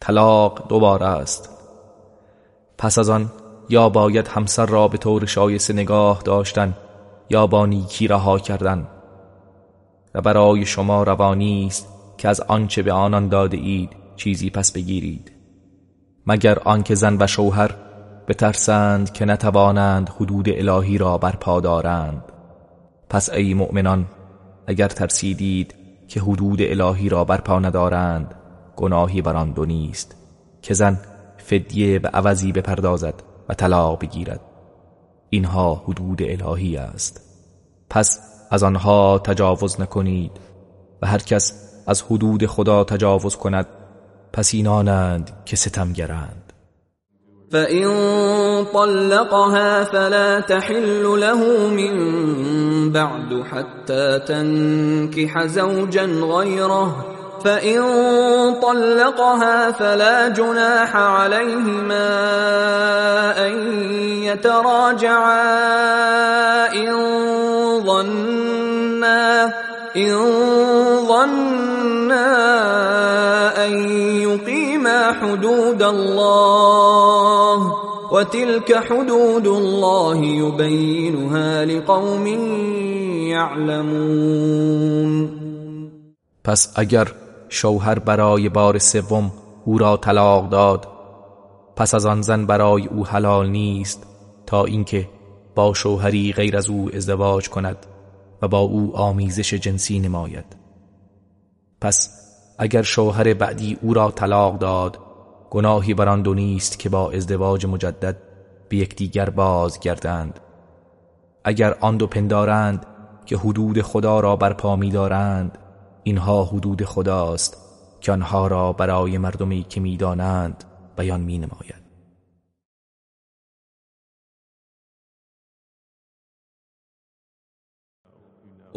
طلاق دوباره است. پس از آن یا باید همسر را به طور شایسته نگاه داشتن یا با نیکی رها کردن. و برای شما روانی است که از آنچه به آنان داده اید چیزی پس بگیرید. مگر آنکه زن و شوهر بترسند که نتوانند حدود الهی را برپا دارند. پس ای مؤمنان اگر ترسیدید که حدود الهی را برپا ندارند گناهی بر آن دو نیست که زن فدیه به عوضی بپردازد و طلاق بگیرد. اینها حدود الهی است. پس از آنها تجاوز نکنید و هر کس از حدود خدا تجاوز کند پس اینانند که ستمگرند فإن طلقها فلا تحل له من بعد حتى تنكح زوجا غيره. فإن طلقها فلا جناح عليهما أن يتراجعا إن ظنا إن ظنا أن يقيما حدود الله وتلك حدود الله يبينها لقوم يعلمون. پس اگر شوهر برای بار سوم او را طلاق داد پس از آن زن برای او حلال نیست تا اینکه با شوهری غیر از او ازدواج کند و با او آمیزش جنسی نماید. پس اگر شوهر بعدی او را طلاق داد گناهی بر آن دو نیست که با ازدواج مجدد به یکدیگر بازگردند. اگر آن دو پندارند که حدود خدا را برپا دارند اینها حدود خداست که آنها را برای مردمی که می‌دانند بیان می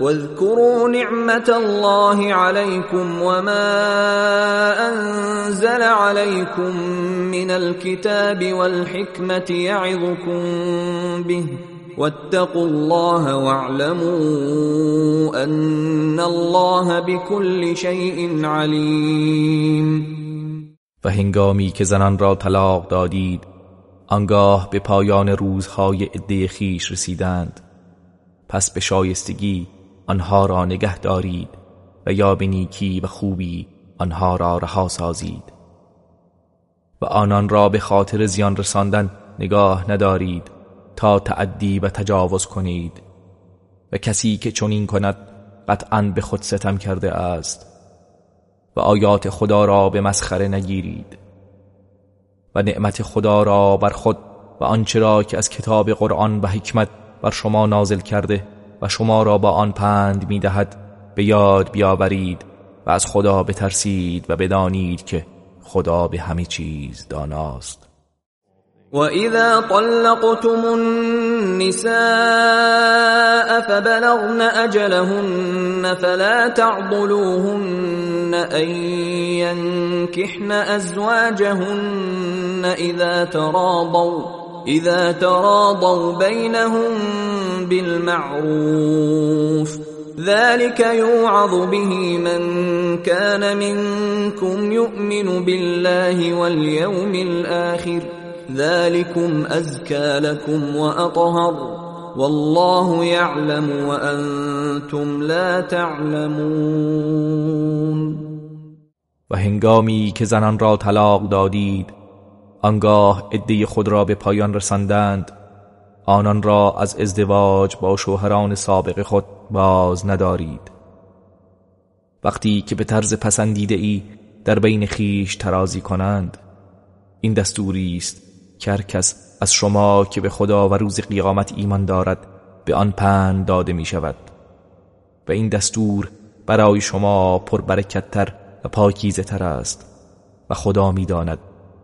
واذكروا نعمة الله عليكم وما أنزل عليكم من الكتاب والحكمة يعظكم به واتقوا الله واعلموا ان الله بكل شيء عليم. و هنگامی که زنان را طلاق دادید آنگاه به پایان روزهای عده خیش رسیدند. پس به شایستگی آنها را نگه دارید و یا به نیکی و خوبی آنها را رها سازید. و آنان را به خاطر زیان رساندن نگاه ندارید تا تعدی و تجاوز کنید. و کسی که چنین کند قطعا به خود ستم کرده است و آیات خدا را به مسخره نگیرید. و نعمت خدا را بر خود و آنچه را که از کتاب قرآن و حکمت بر شما نازل کرده و شما را با آن پند می‌دهد به یاد بیاورید و از خدا بترسید و بدانید که خدا به همه چیز داناست. وإذا طلقتم النساء فبلغن أجلهن فلا تعضلوهن أن ينكحن أزواجهن إذا تراضوا. إذا تراضوا بينهم بالمعروف ذلك يوعظ به من كان منكم يؤمن بالله واليوم الآخر. ذلكم أزكى لكم وأطهر. والله يعلم وأنتم لا تعلمون. و هنگامی که زنان را طلاق دادید آنگاه عده خود را به پایان رساندند. آنان را از ازدواج با شوهران سابق خود باز ندارید. وقتی که به طرز پسندیده ای در بین خیش ترازی کنند این دستوری است که هر کس از شما که به خدا و روز قیامت ایمان دارد به آن پند داده می شود و این دستور برای شما پربرکتتر و پاکیزه تر است و خدا می‌داند.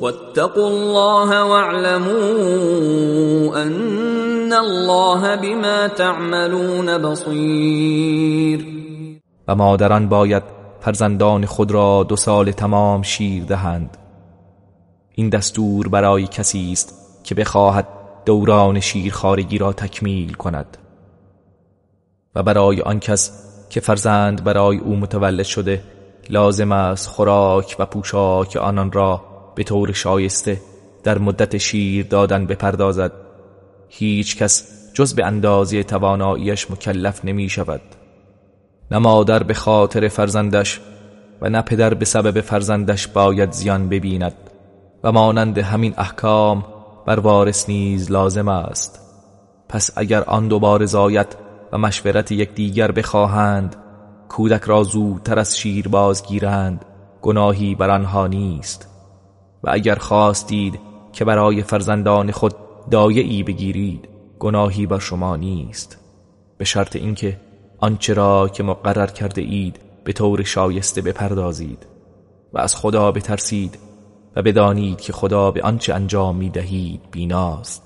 واتقوا الله واعلموا ان الله بما تعملون بصیر و مادران باید فرزندان خود را دو سال تمام شیر دهند. این دستور برای کسی است که بخواهد دوران شیرخارگی را تکمیل کند. و برای آن کس که فرزند برای او متولد شده لازم است خوراک و پوشاک آنان را به طور شایسته در مدت شیر دادن بپردازد. هیچ کس جز به اندازه تواناییش مکلف نمی شود. نه مادر به خاطر فرزندش و نه پدر به سبب فرزندش باید زیان ببیند و مانند همین احکام بر وارث نیز لازم است. پس اگر آن دوباره زایت و مشورت یکدیگر بخواهند کودک را زودتر از شیر بازگیرند گناهی بر آنها نیست. و اگر خواستید که برای فرزندان خود دایعی بگیرید گناهی بر شما نیست. به شرط اینکه آنچه را که مقرر کرده اید به طور شایسته بپردازید و از خدا بترسید و بدانید که خدا به آنچه انجام می دهید بیناست.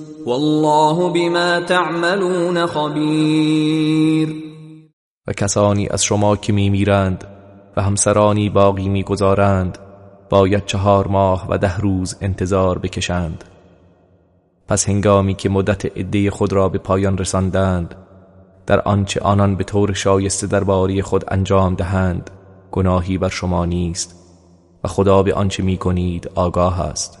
والله بما تعملون خبیر و کسانی از شما که میمیرند و همسرانی باقی می‌گذارند باید چهار ماه و ده روز انتظار بکشند. پس هنگامی که مدت عده خود را به پایان رساندند در آنچه آنان به طور شایسته در باری خود انجام دهند گناهی بر شما نیست و خدا به آنچه می کنید آگاه است.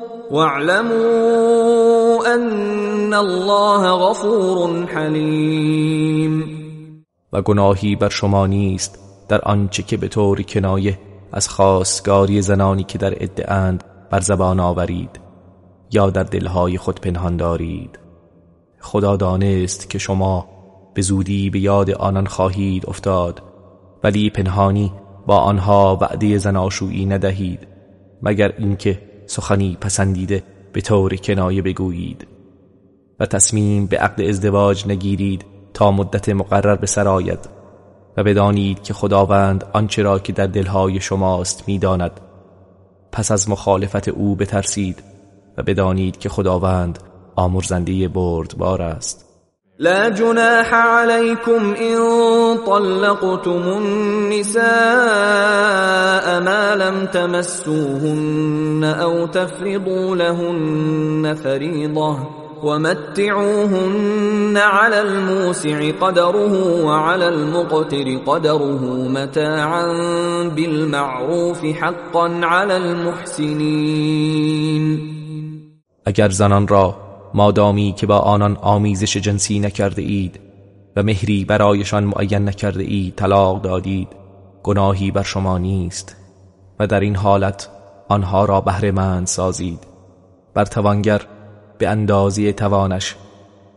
واعلموا ان الله غفور حلیم و گناهی بر شما نیست در آنچه که به طور کنایه از خواستگاری زنانی که در ادعاند بر زبان آورید یا در دلهای خود پنهان دارید. خدا دانست که شما به زودی به یاد آنان خواهید افتاد ولی پنهانی با آنها وعده زناشویی ندهید مگر اینکه سخنی پسندیده به طور کنایه بگویید و تصمیم به عقد ازدواج نگیرید تا مدت مقرر به سر و بدانید که خداوند آنچه را که در دلهای شماست می‌داند. پس از مخالفت او بترسید و بدانید که خداوند آمرزنده بردبار است. لا جناح عليكم إن طلقتم النساء ما لم تمسوهن أو تفرضوا لهن فريضة ومتعوهن على الموسع قدره وعلى المقتر قدره متاعا بالمعروف حقا على المحسنين. اگر زنان را مادامی که با آنان آمیزش جنسی نکرده اید و مهری برایشان معین نکرده اید طلاق دادید گناهی بر شما نیست و در این حالت آنها را بهرهمند سازید. بر توانگر به اندازی توانش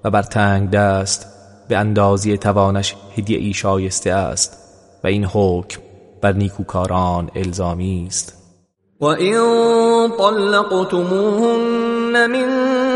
و بر تنگ دست به اندازی توانش هدیه ای شایسته است و این حکم بر نیکوکاران الزامی است. و این طلقتموهن من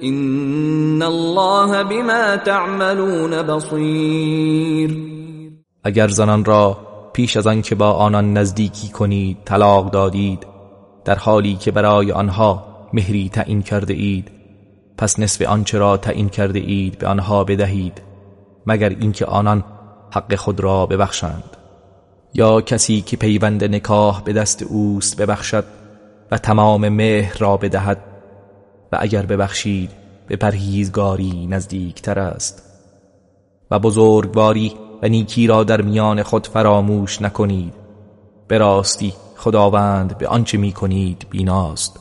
این الله بما تعملون بصیر اگر زنان را پیش از آن که با آنان نزدیکی کنید طلاق دادید در حالی که برای آنها مهری تعیین کرده اید پس نصف آنچه را تعیین کرده اید به آنها بدهید مگر اینکه آنان حق خود را ببخشند. یا کسی که پیوند نکاح به دست اوست ببخشد و تمام مهر را بدهد و اگر ببخشید به پرهیزگاری نزدیکتر است. و بزرگواری و نیکی را در میان خود فراموش نکنید. به راستی خداوند به آنچه می کنید بیناست.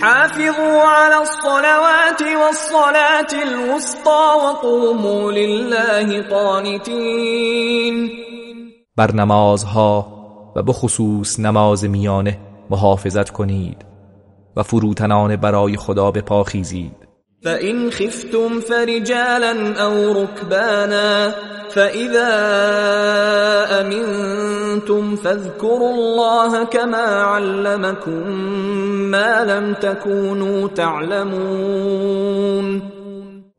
حافظوا على الصلوات والصلاة الوسطى وقوموا لله قانتين. بر نمازها و بخصوص نماز میانه محافظت کنید و فروتنان برای خدا به پا خیزید فإن خفتم فرجالا او ركبانا فإذا امنتم فاذكروا الله كما علمكم ما لم تكونوا تعلمون.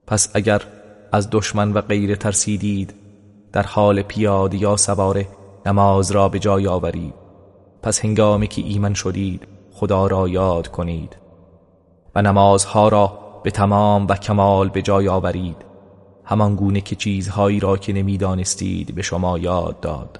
پس اگر از دشمن و غیر ترسیدید در حال پیاده یا سواره نماز را به جای آورید. پس هنگامی که ایمن شدید خدا را یاد کنید و نمازها را به تمام و کمال به جای آورید. همان گونه که چیزهایی را که نمی‌دانستید به شما یاد داد.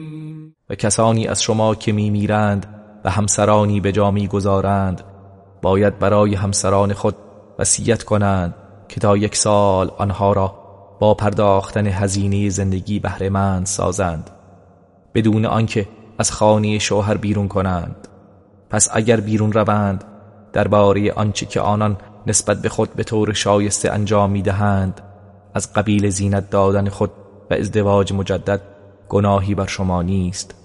و کسانی از شما که می میرند و همسرانی به جا می گذارند باید برای همسران خود وصیت کنند که تا یک سال آنها را با پرداختن هزینه زندگی بهرهمند سازند بدون آنکه از خانه شوهر بیرون کنند. پس اگر بیرون روند درباره آنچه که آنان نسبت به خود به طور شایسته انجام می‌دهند از قبیل زینت دادن خود و ازدواج مجدد گناهی بر شما نیست.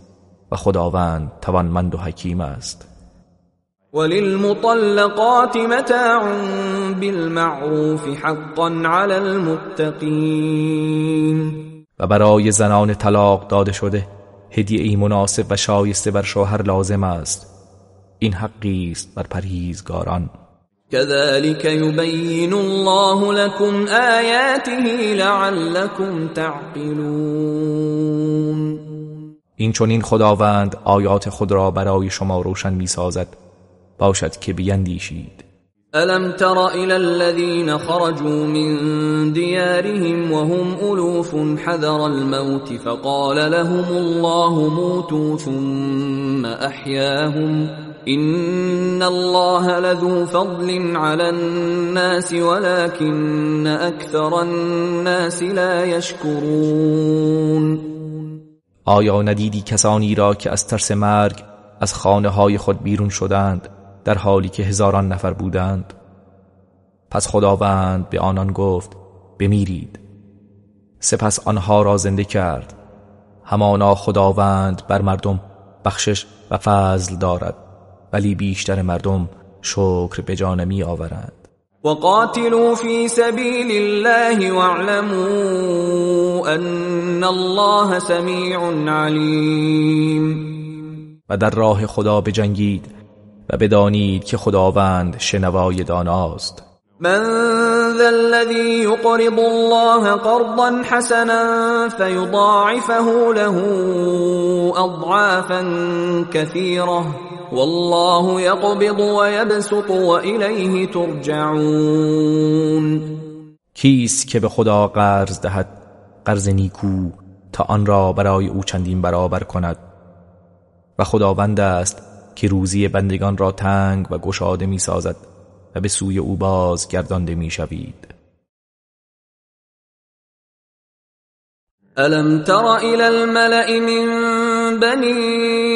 و خداوند توانمند و حکیم است. وللمطلقات متاع بالمعروف حقا على المتقین. و برای زنان طلاق داده شده هدیه ای مناسب و شایسته بر شوهر لازم است. این حقی است بر پرهیزگاران. كذلك يبين الله لكم آياته لعلكم تعقلون. این چون خداوند آیات خود را برای شما روشن می سازد باشد که بیندیشید. الم تر الى الذين خرجوا من ديارهم وهم الوف حذر الموت فقال لهم الله موتوا ثم احياهم ان الله لذو فضل على الناس ولكن اكثر الناس لا يشكرون. آیا ندیدی کسانی را که از ترس مرگ از خانه های خود بیرون شدند در حالی که هزاران نفر بودند؟ پس خداوند به آنان گفت بمیرید. سپس آنها را زنده کرد. همانا خداوند بر مردم بخشش و فضل دارد ولی بیشتر مردم شکر به جانمی آورند وقاتلوا في سبيل الله واعلموا ان الله سمیع علیم و در راه خدا بجنگید و بدانید که خداوند شنوای داناست. من ذا الذي يقرض الله قرضا حسنا فيضاعفه له اضعافا كثيره والله يقبض ويبسط وإليه ترجعون. کیست که به خدا قرض دهد؟ قرض نیکو تا آن را برای او چندین برابر کند. و خداوند است که روزی بندگان را تنگ و گشاده می سازد و به سوی او باز گردانده می شوید الم تر الى الملأ من بني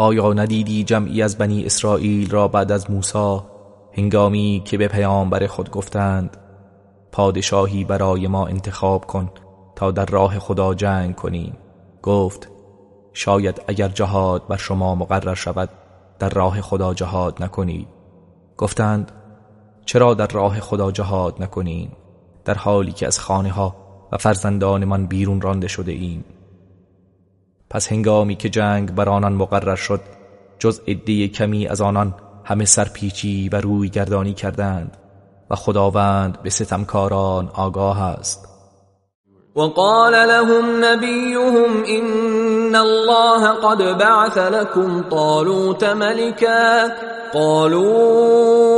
آیا ندیدی جمعی از بنی اسرائیل را بعد از موسی؟ هنگامی که به پیامبر خود گفتند پادشاهی برای ما انتخاب کن تا در راه خدا جنگ کنیم. گفت شاید اگر جهاد بر شما مقرر شود در راه خدا جهاد نکنید گفتند چرا در راه خدا جهاد نکنیم؟ در حالی که از خانه ها و فرزندانمان بیرون رانده شده ایم. پس هنگامی که جنگ بر آنان مقرر شد جز عده کمی از آنان همه سرپیچی و روی گردانی کردند و خداوند به ستمکاران آگاه است. وقال لهم نبيهم إن الله قد بعث لكم طالوت ملكا قالوا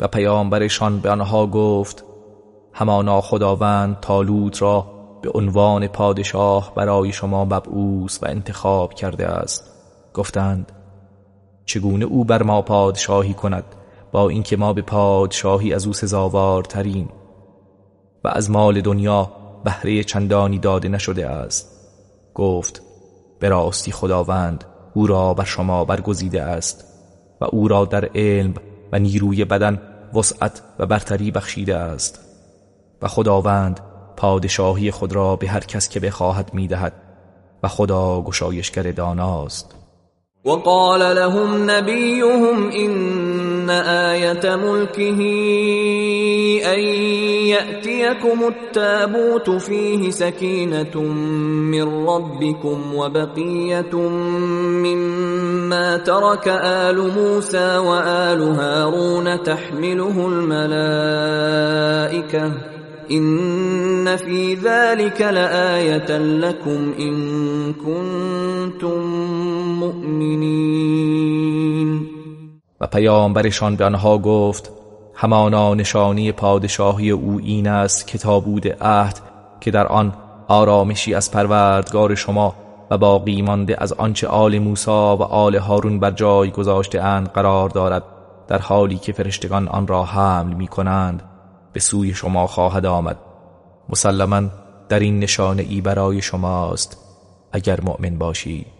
و پیامبرشان به آنها گفت همانا خداوند تالوت را به عنوان پادشاه برای شما مبعوث و انتخاب کرده است. گفتند چگونه او بر ما پادشاهی کند با اینکه ما به پادشاهی از او سزاوار ترین و از مال دنیا بهره چندانی داده نشده است؟ گفت به راستی خداوند او را بر شما برگزیده است و او را در علم و نیروی بدن وسعت و برتری بخشیده است. و خداوند پادشاهی خود را به هر کس که بخواهد می‌دهد و خدا گشایشگر داناست. وقال لهم نبيهم إن آية ملكه أن يأتيكم التابوت فيه سكينة من ربكم وبقية مما ترك آل موسى وآل هارون تحمله الملائكة إن في ذلك لآية لكم إن كنتم مؤمنین و پیامبرشان به آنها گفت همانا نشانی پادشاهی او این است کتابود عهد که در آن آرامشی از پروردگار شما و باقی مانده از آنچه آل موسی و آل هارون بر جای گذاشته اند قرار دارد در حالی که فرشتگان آن را حمل می کنند به سوی شما خواهد آمد. مسلما در این نشانه ای برای شماست اگر مؤمن باشید.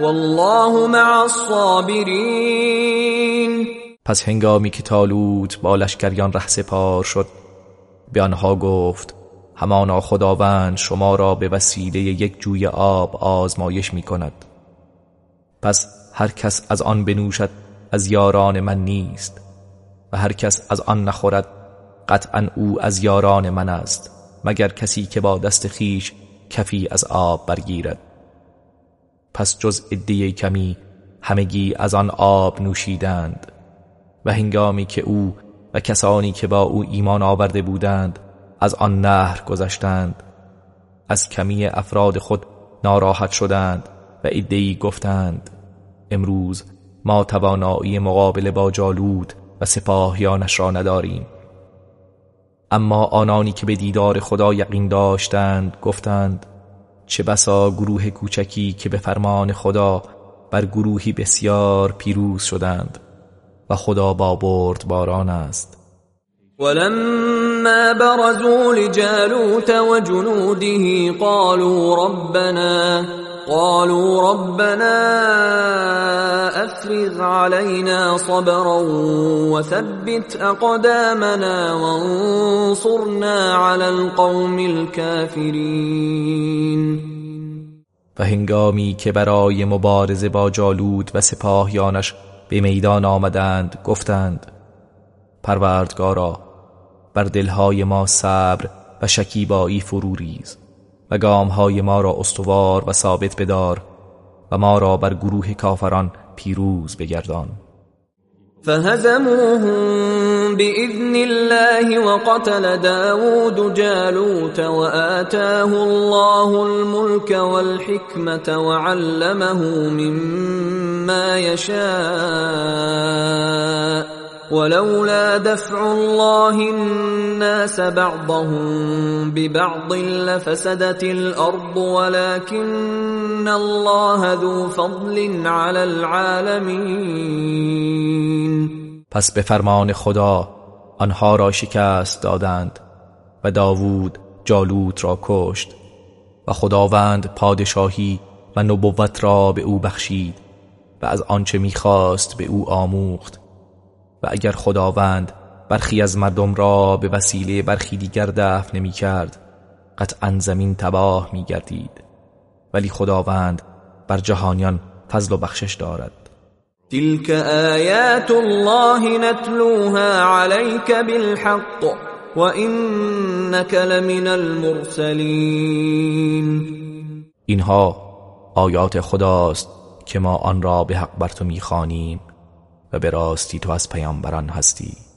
والله مع الصابرین. پس هنگامی که تالوت با لشکریان ره سپار شد به آنها گفت همانا خداوند شما را به وسیله یک جوی آب آزمایش می کند پس هر کس از آن بنوشد از یاران من نیست و هر کس از آن نخورد قطعا او از یاران من است مگر کسی که با دست خیش کفی از آب برگیرد. پس جز عده کمی همگی از آن آب نوشیدند. و هنگامی که او و کسانی که با او ایمان آورده بودند از آن نهر گذشتند. از کمی افراد خود ناراحت شدند و ادهی گفتند امروز ما توانایی مقابله با جالود و سپاهیانش را نداریم. اما آنانی که به دیدار خدا یقین داشتند گفتند چه بسا گروه کوچکی که به فرمان خدا بر گروهی بسیار پیروز شدند و خدا با برد باران است. ولما برزوا لجالوت وجنوده قالوا ربنا قالوا ربنا افرغ علينا صبرا وثبت اقدامنا وانصرنا على القوم الكافرين. و هنگامی که برای مبارزه با جالود و سپاهیانش به میدان آمدند گفتند پروردگارا بر دلهای ما صبر و شکیبایی فرو ریز. و گامهای ما را استوار و ثابت بدار و ما را بر گروه کافران پیروز بگردان. فهزموهم بإذن الله وقتل داود جالوت وآتاه الله الملك والحكمة وعلمه مما يشاء. ولولا دفع الله الناس بعضهم ببعض لفسدت الارض ولكن الله ذو فضل على العالمين. پس به فرمان خدا آنها را شکست دادند و داوود جالوت را کشت و خداوند پادشاهی و نبوت را به او بخشید و از آنچه می‌خواست به او آموخت. و اگر خداوند برخی از مردم را به وسیله برخی دیگر دفع نمی کرد قطعا زمین تباه می گردید ولی خداوند بر جهانیان فضل و بخشش دارد. تلك آیات الله نتلوها عليك بالحق وإنك لمن المرسلین. اینها آیات خداست که ما آن را به حق بر تو می‌خوانیم. و به راستی تو از پیامبران هستی.